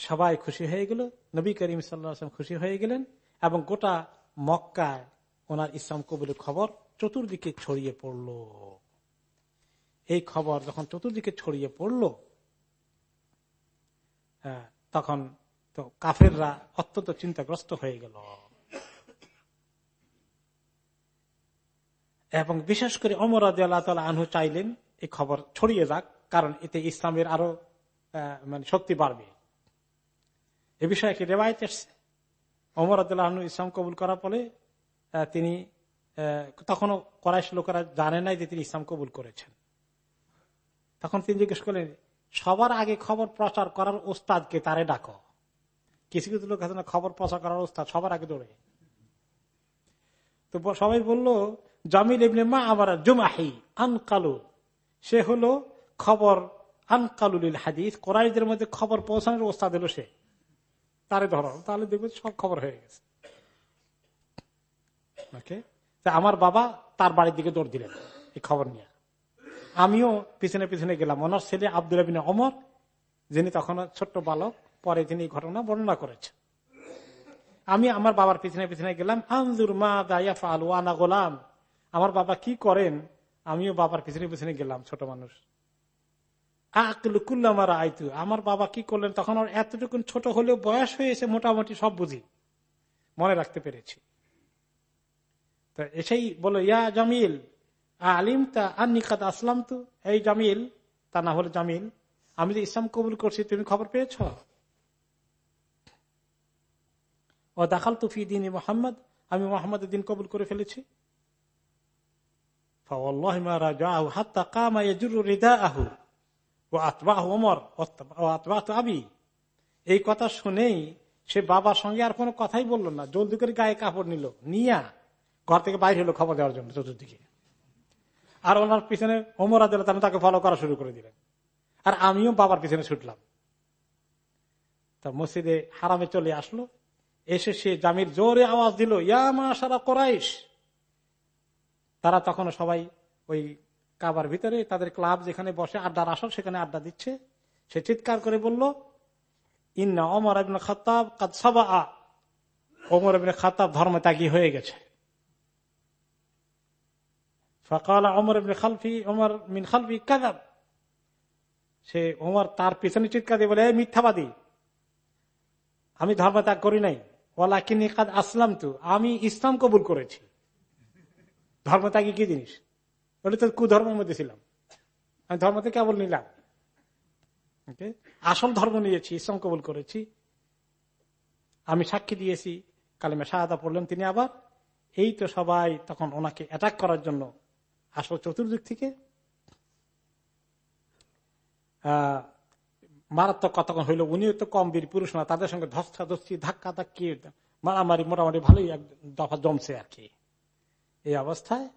সবাই খুশি হয়ে গেল, নবী করিম সাল্লাম খুশি হয়ে গেলেন এবং গোটা মক্কায় ওনার ইসলাম কবুলের খবর চতুর্দিকে ছড়িয়ে পড়ল। এই খবর যখন চতুর্দিকে ছড়িয়ে পড়ল তখন তো কাফেররা অত্যন্ত চিন্তাগ্রস্ত হয়ে গেল। এবং বিশেষ করে অমর আনহু চাইলেন এই খবর ছড়িয়ে যাক, কারণ এতে ইসলামের আরও মানে শক্তি বাড়বে। এ বিষয়ে একটি রেওয়ায়ত এসছে। অমর আদুল্লাহ ইসলাম কবুল করার পরে তিনি তখনও করাইশ লোকেরা জানে নাই যে তিনি ইসলাম কবুল করেছেন। তখন তিনি জিজ্ঞেস করলেন, সবার আগে খবর প্রচার করার ওস্তাদকে তারে ডাকো? কিছু কিছু লোক আছে না, খবর প্রচার করার ওস্তাদ, সবার আগে দৌড়ে। তো সবাই বলল, জামিল ইবনে মা আমার জুমাহি, আনকালু। সে হলো খবর আনকালুল হাদিস কোরআদের মধ্যে খবর পৌঁছানোর ওস্তাদ এলো সে। তারে ধরো, তাহলে দেখবে সব খবর হয়ে গেছে। আমার বাবা তার বাড়ির দিকে দৌড় দিলেন, এই খবর নিয়ে। আমিও পিছনে পিছনে গেলাম। ওনার ছেলে আব্দুল আবিন অমর যিনি তখন ছোট্ট বালক, পরে তিনি ঘটনা বর্ণনা করেছেন। আমি আমার বাবার পিছনে পিছনে গেলাম আন্দুর মা দায়াফ আল ওয়ানা গোলাম। আমার বাবা কি করেন? আমিও বাবার পিছনে পিছনে গেলাম, ছোট মানুষ। আইতু আমার বাবা কি করলেন? তখন এতটুকু ছোট হলেও বয়স হয়েছে মোটামুটি সব বুঝি। মনে রাখতে পেরেছি। তো এসেই বলো ইয়া জামিল আলিম তা আনিকাত আসলাম তো এই জামিল, তা না হলে জামিল, আমি যে ইসলাম কবুল করছি, তুমি খবর পেয়েছ? ও দাখাল তুফি দিন মোহাম্মদ, আমি মোহাম্মদের দিন কবুল করে ফেলেছি। এই কথা শুনেই সে বাবার সঙ্গে আর কোনো কথাই বলল না, জলদি করে গায়ে কাপড় নিল, নিয়া ঘর থেকে বাইরে হলো খবর দেওয়ার জন্য চতুর্দিকে। আর ওনার পিছনে ওমর আদিল তাকে ফলো করা শুরু করে দিলেন। আর আমিও বাবার পিছনে ছুটলাম। তা মসজিদে হারামে চলে আসলো। এসে সে জামির জোরে আওয়াজ দিল, ইয়া সারা কোরাইশ! তারা তখন সবাই ওই কাবার ভিতরে, তাদের ক্লাব যেখানে বসে আড্ডার আসর, সেখানে আড্ডা দিচ্ছে। সে চিৎকার করে বলল, ইন্না অমর আবিন খতাব কাদ সবা ওমর আবিন খাতাব ধর্ম ত্যাগী হয়ে গেছে। অমর খালফি ওমর মিন খালফি সে ওমর তার পিছনে চিৎকার দিয়ে বলে মিথ্যাবাদী। আমি ধর্ম ত্যাগ করি নাই। ওলা কিনি কাদ আসলাম তো আমি ইসলাম কবুল করেছি। ধর্ম ত্যাগী কি জিনিস? ওটা তো কুধর্মের মধ্যে ছিলাম। আমি ধর্ম ধর্মতে কেবল নিলাম। আসল ধর্ম নিয়েছি, ইসলাম কবুল করেছি। আমি সাক্ষী দিয়েছি। কালিমা শাহাদা পড়লেন তিনি আবার। এই তো সবাই তখন ওনাকে অ্যাটাক করার জন্য আসল চতুর্দিক থেকে মারাত্মক কতক্ষণ হইল উনিও তো কম বীর পুরুষ না, তাদের সঙ্গে ধস্তা ধস্তি, ধাক্কা ধাক্কি, মারামারি মোটামুটি ভালোই এক দফা জমছে আর কি। এই অবস্থায়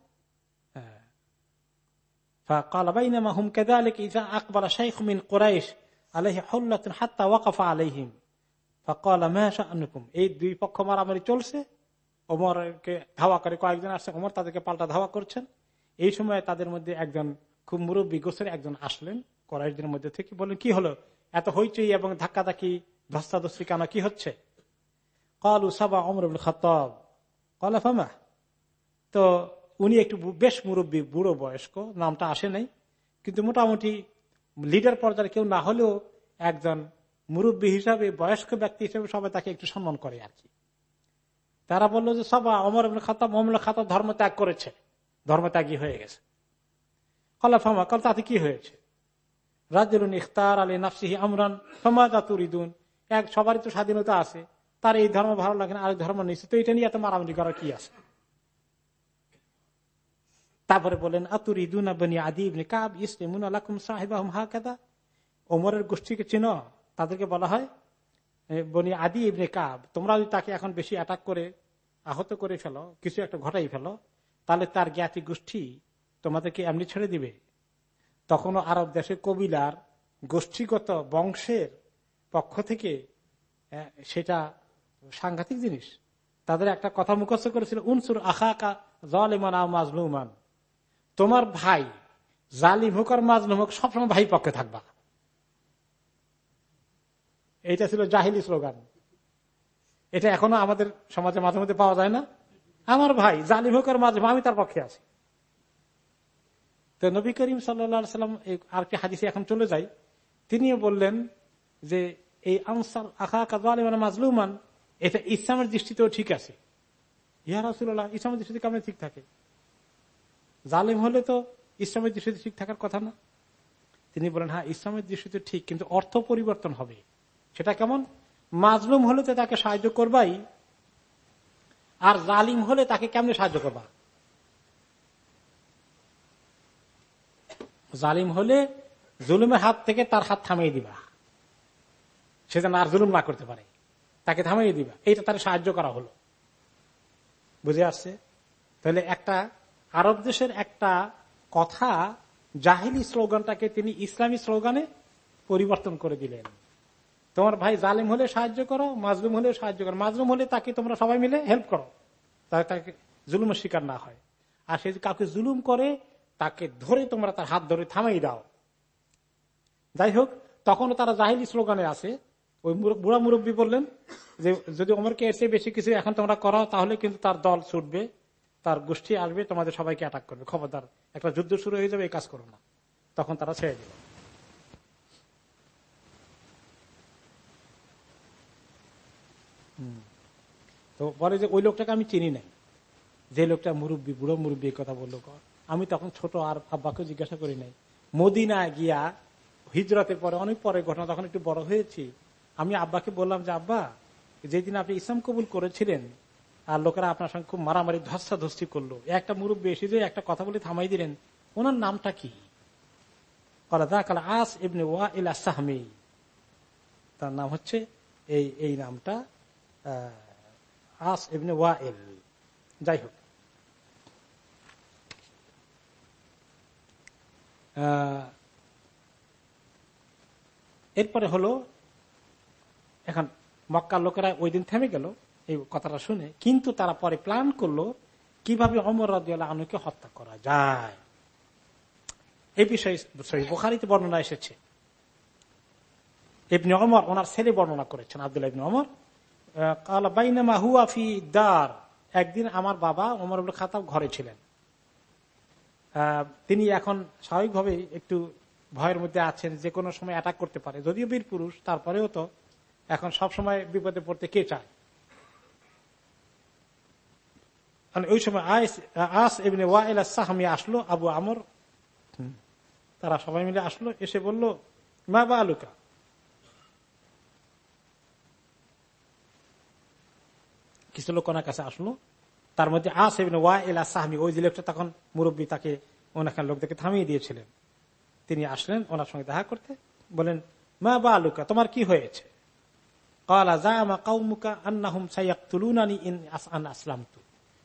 ধাওয়া করে কয়েকজন আসছে, ওমর তাদেরকে পাল্টা ধাওয়া করছেন। এই সময় তাদের মধ্যে একজন খুব মুরব্বী গোসের একজন আসলেন করাইশদের মধ্যে থেকে বলেন কি হলো? এত হইচই এবং ধাক্কাধাক্কি, ধস্তাধস্তি কেন? কি হচ্ছে? কল উসাবা অমর খতব কল ফামা? তো উনি একটু বেশ মুরব্বী, বুড়ো বয়স্ক, নামটা আসে নাই। কিন্তু মোটামুটি লিডার পর্যায়ে কেউ না হলেও একজন মুরব্বী হিসাবে, বয়স্ক ব্যক্তি হিসেবে সবাই তাকে একটু সম্মান করে আর কি। তারা বলল যে, সবা অমর খাতা মোহাম্মদ খাতা ধর্ম ত্যাগ করেছে। ধর্ম ত্যাগী হয়ে গেছে। কলাফামা কল তাতে কি হয়েছে? রাজ্যুল ইখতার আলী নাফসিহি আমরান ফমাদা তুরিদুন। এক, সবারই তো স্বাধীনতা আছে। তার এই ধর্ম ভালো লাগে না, আরেক ধর্ম নিচ্ছে। তো এটা নিয়ে এত মারামারি করার কি আছে? তারপরে বলেন আতুরি দুনা বনি কাব ইসলিমুন আলাকুম সাহেবাহুম হাকাদা। ওমরের গোষ্ঠীকে চিন? তাদেরকে বলা হয় বনি আদি ইবনে কাব। তোমরা যদি তাকে এখন বেশি অ্যাটাক করে, আহত করে ফেলো, কিছু একটা ঘটাই ফেলো তাহলে তার জ্ঞাতি গোষ্ঠী তোমাদেরকে এমনি ছেড়ে দিবে। তখনও আরব দেশের কবিলার গোষ্ঠীগত বংশের পক্ষ থেকে সেটা সাংঘাতিক জিনিস। তাদের একটা কথা মুখস্থ করেছিল, উনসুর আখা জলেমান মাজলুমান। তোমার ভাই জালিম হোক আর মাজলুম হোক, সবসময় ভাই পক্ষে থাকবা। এইটা ছিল জাহিলি স্লোগান। এটা এখনও আমাদের সমাজে মাঝে মধ্যে পাওয়া যায় না। আমার ভাই, জালিম হোক আর আমি তার পক্ষে আছি। তো নবী করিম সাল্লাম আর কি হাদিসে এখন চলে যাই। তিনিও বললেন যে, এই আনসার আখা কাজালিমান মাজলুমান, এটা ইসলামের দৃষ্টিতেও ঠিক আছে। ইহা রাসুল্লাহ ইসলামের দৃষ্টিতে কেমন ঠিক থাকে? জালিম হলে তো ইসলামের দৃষ্টিতে ঠিক থাকার কথা না। তিনি বলেন হ্যাঁ ইসলামের দৃষ্টিতে ঠিক, কিন্তু অর্থ পরিবর্তন হবে। সেটা কেমন? মাজলুম হলে তো তাকে সাহায্য করবাই। আর জালিম হলে তাকে কেমনে সাহায্য করবা? জালিম হলে জুলুমের হাত থেকে তার হাত থামিয়ে দিবা। সে যেন আর জুলুম না করতে পারে, তাকে থামিয়ে দিবা। এইটা তার সাহায্য করা হলো। বুঝে আসছে? তাহলে একটা আরব দেশের একটা কথা জাহিলি স্লোগানটাকে তিনি ইসলামী স্লোগানে পরিবর্তন করে দিলেন। তোমার ভাই জালিম হলে সাহায্য করো, মাজলুম হলে সাহায্য করো। মাজলুম হলে তাকে তোমরা সবাই মিলে হেল্প করো। তাকে তাকে জুলুমের শিকার না হয়। আর সে কাউকে জুলুম করে, তাকে ধরে তোমরা তার হাত ধরে থামাই দাও। যাই হোক, তখনও তারা জাহিলি স্লোগানে আছে। ওই বুড়া মুরব্বী বললেন যে, যদি ওমরকে এসে বেশি কিছু এখন তোমরা করো তাহলে কিন্তু তার দল ছুটবে, তার গোষ্ঠী আসবে, তোমাদের সবাইকে অ্যাটাক করবে। খবরদার, একটা যুদ্ধ শুরু হয়ে যাবে, এই কাজ করো না। তখন তারা ছেড়ে দিল। তো বলে যে, ওই লোকটাকে আমি চিনি নাই যে লোকটা মুরব্বী, বুড়ো মুরব্বী কথা বলল আমি তখন ছোট আর আব্বাকে জিজ্ঞাসা করি নাই। মদিনা গিয়া হিজরতের পরে, অনেক পরে ঘটনা, তখন একটু বড় হয়েছি। আমি আব্বাকে বললাম যে, আব্বা, যেদিন আপনি ইসলাম কবুল করেছিলেন আর লোকেরা আপনার সঙ্গে খুব মারামারি, ধস্তাধস্তি করল, একটা মুরব্বী এসে যে একটা কথা বলে থামাই দিলেন, ওনার নামটা কি? আস ইবনে ওয়া ইল সাহমি। তার নাম হচ্ছে এই এই নামটা আস ইবনে ওয়া এল যাই হোক এরপরে হলো, এখন মক্কার লোকেরা ওই দিন থেমে গেল, এই কথাটা শুনে, কিন্তু তারা পরে প্ল্যান করল কীভাবে অমর আনুকে হত্যা করা যায়। এই বিষয়ে বোখারিতে বর্ণনা এসেছে। ইবনে অমর ওনার ছেলে বর্ণনা করেছেন আব্দুল ইবনে অমর হুয়া ফি দার। একদিন আমার বাবা ওমর আব্দুল খাতাব ঘরে ছিলেন। তিনি এখন স্বাভাবিকভাবে একটু ভয়ের মধ্যে আছেন যে কোনো সময় অ্যাটাক করতে পারে। যদিও বীর পুরুষ তারপরেও তো এখন সব সময় বিপদে পড়তে কে চায়? মানে ওই সময় আস এমনি ওয়াইল সাহামি আসলো আবু আমর তারা সবাই মিলে আসলো এসে বলল মা বা আলুকা কিছু লোক ওনার কাছে আসলো। তার মধ্যে আস ওয়া ওয়াইল সাহামি ওই লোকটা তখন মুরব্বী তাকে ওনাখান লোকদেরকে থামিয়ে দিয়েছিলেন। তিনি আসলেন ওনার সঙ্গে দেখা করতে বলেন মা বা আলুকা তোমার কি হয়েছে?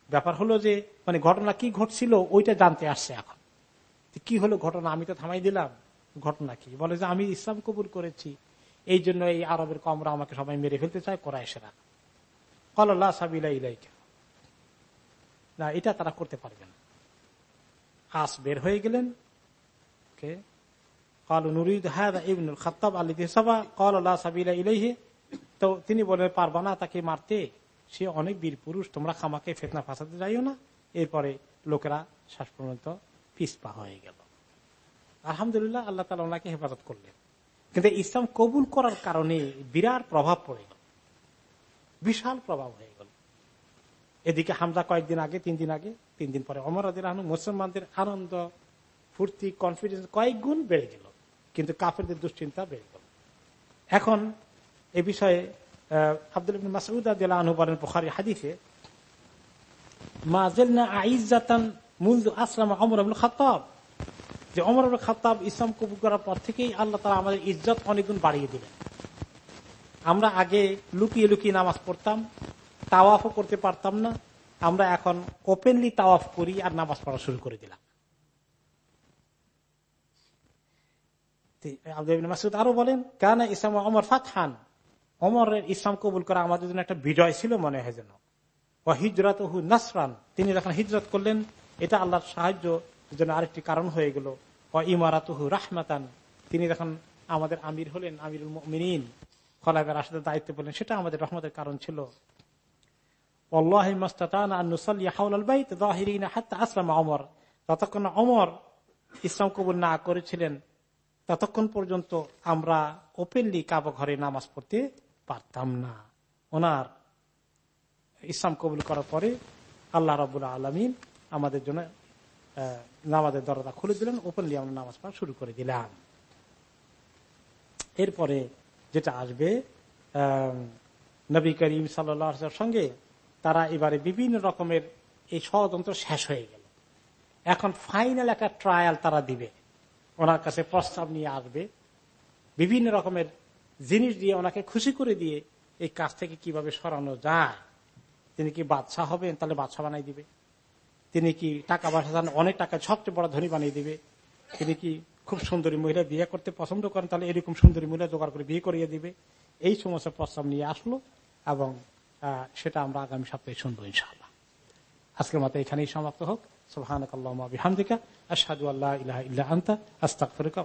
ব্যাপার হলো যে মানে ঘটনা কি ঘটছিল ওইটা জানতে আসছে এখন। কি হলো ঘটনা, আমি তো থামাই দিলাম। ঘটনা কি? বলে যে, আমি ইসলাম কবুল করেছি। এই জন্য এই আরবের কমরা আমাকে সবাই মেরে ফেলতে চায় কোরআশেরা না, এটা তারা করতে পারবে না। আস বের হয়ে গেলেন। তিনি বলেন পারবা না তাকে মারতে। সে অনেক বীর পুরুষ, তোমরা খামাকে ফেতনা ফাঁসাতে যাইও না। এরপরে লোকেরা শেষ পর্যন্ত পিসপা হয়ে গেল। আলহামদুলিল্লাহ, আল্লাহ তালা ওনাকে হেফাজত করলেন। কিন্তু ইসলাম কবুল করার কারণে বিরাট প্রভাব পড়ে গেল। বিশাল প্রভাব হয়ে গেল। এদিকে হামলা কয়েকদিন আগে, তিন দিন আগে, তিন দিন পরে অমর আহমদ মুসলমানদের আনন্দ, ফুর্তি কনফিডেন্স কয়েক গুণ বেড়ে গেল, কিন্তু কাফেরদের দুশ্চিন্তা বেড়ে গেল। এখন এ বিষয়ে আব্দুল ইবনে মাসউদ রাদিয়াল্লাহু আনহু বলেন বুখারী হাদিসে, মা জালনা আইজ্জাতান মুনযু আসলামা ওমর ইবনে খাত্তাব। যে করার পর থেকেই আল্লাহ আমাদের ইজ্জত অনেকগুণ বাড়িয়ে দিলেন। আমরা আগে লুকিয়ে লুকিয়ে নামাজ পড়তাম তাওয়াফও করতে পারতাম না। আমরা এখন ওপেনলি তাওয়াফ করি আর নামাজ পড়া শুরু করে দিলাম। আরও বলেন, কানা ইসলাম ওমর ফাতহান। অমরের ইসলাম কবুল করা আমাদের জন্য একটা বিজয় ছিল মনে হয় যেন। ও হিজরত হু নাসরান। তিনি যখন হিজরত করলেন, এটা আল্লাহর সাহায্য জন্য আরেকটি কারণ হয়ে গেল। ও ইমারাত হু রাহমাতান। তিনি যখন আমাদের আমির হলেন, আমিরুল মিনীন খলাফের রাশেদের দায়িত্ব পেলেন সেটা আমাদের রহমতের কারণ ছিল। অমর ততক্ষণ অমর ইসলাম কবুল না করেছিলেন, ততক্ষণ পর্যন্ত আমরা ওপেনলি কাবা ঘরে নামাজ পড়তে পারতাম না। ওনার ইসলাম কবুল করার পরে আল্লাহ রাবুল্লাহ আলমিন আমাদের জন্য নামাজের দরজা খুলে দিলেন। ওপেনলি আমরা নামাজ পড়া শুরু করে দিলাম। এরপরে যেটা আসবে নবী করিম সাল্লার সঙ্গে, তারা এবারে বিভিন্ন রকমের এই ষড়যন্ত্র শেষ হয়ে গেল। এখন ফাইনাল একটা ট্রায়াল তারা দিবে। ওনার কাছে প্রস্তাব নিয়ে আসবে। বিভিন্ন রকমের জিনিস দিয়ে ওনাকে খুশি করে দিয়ে এই কাজ থেকে কীভাবে সরানো যায়, তিনি কি বাদশাহ হবেন, তাহলে বাদশাহ বানাই দিবে। তিনি কি টাকা পয়সা অনেক টাকা, সবচেয়ে বড় ধনী বানিয়ে দিবে। তিনি কি খুব সুন্দরী মহিলা বিয়ে করতে পছন্দ করেন, তাহলে এরকম সুন্দরী মহিলা জোগাড় করে বিয়ে করিয়ে দিবে। এই সমস্ত প্রস্তাব নিয়ে আসলো এবং সেটা আমরা আগামী সপ্তাহে শুনব ইনশাআল্লাহ। আজকের মতো এখানেই সমাপ্ত হোক। সুহানক আল্লাহ আসাদু আল্লাহ ইলাহ ইল্লা আন্তা আস্তাক ফরিকা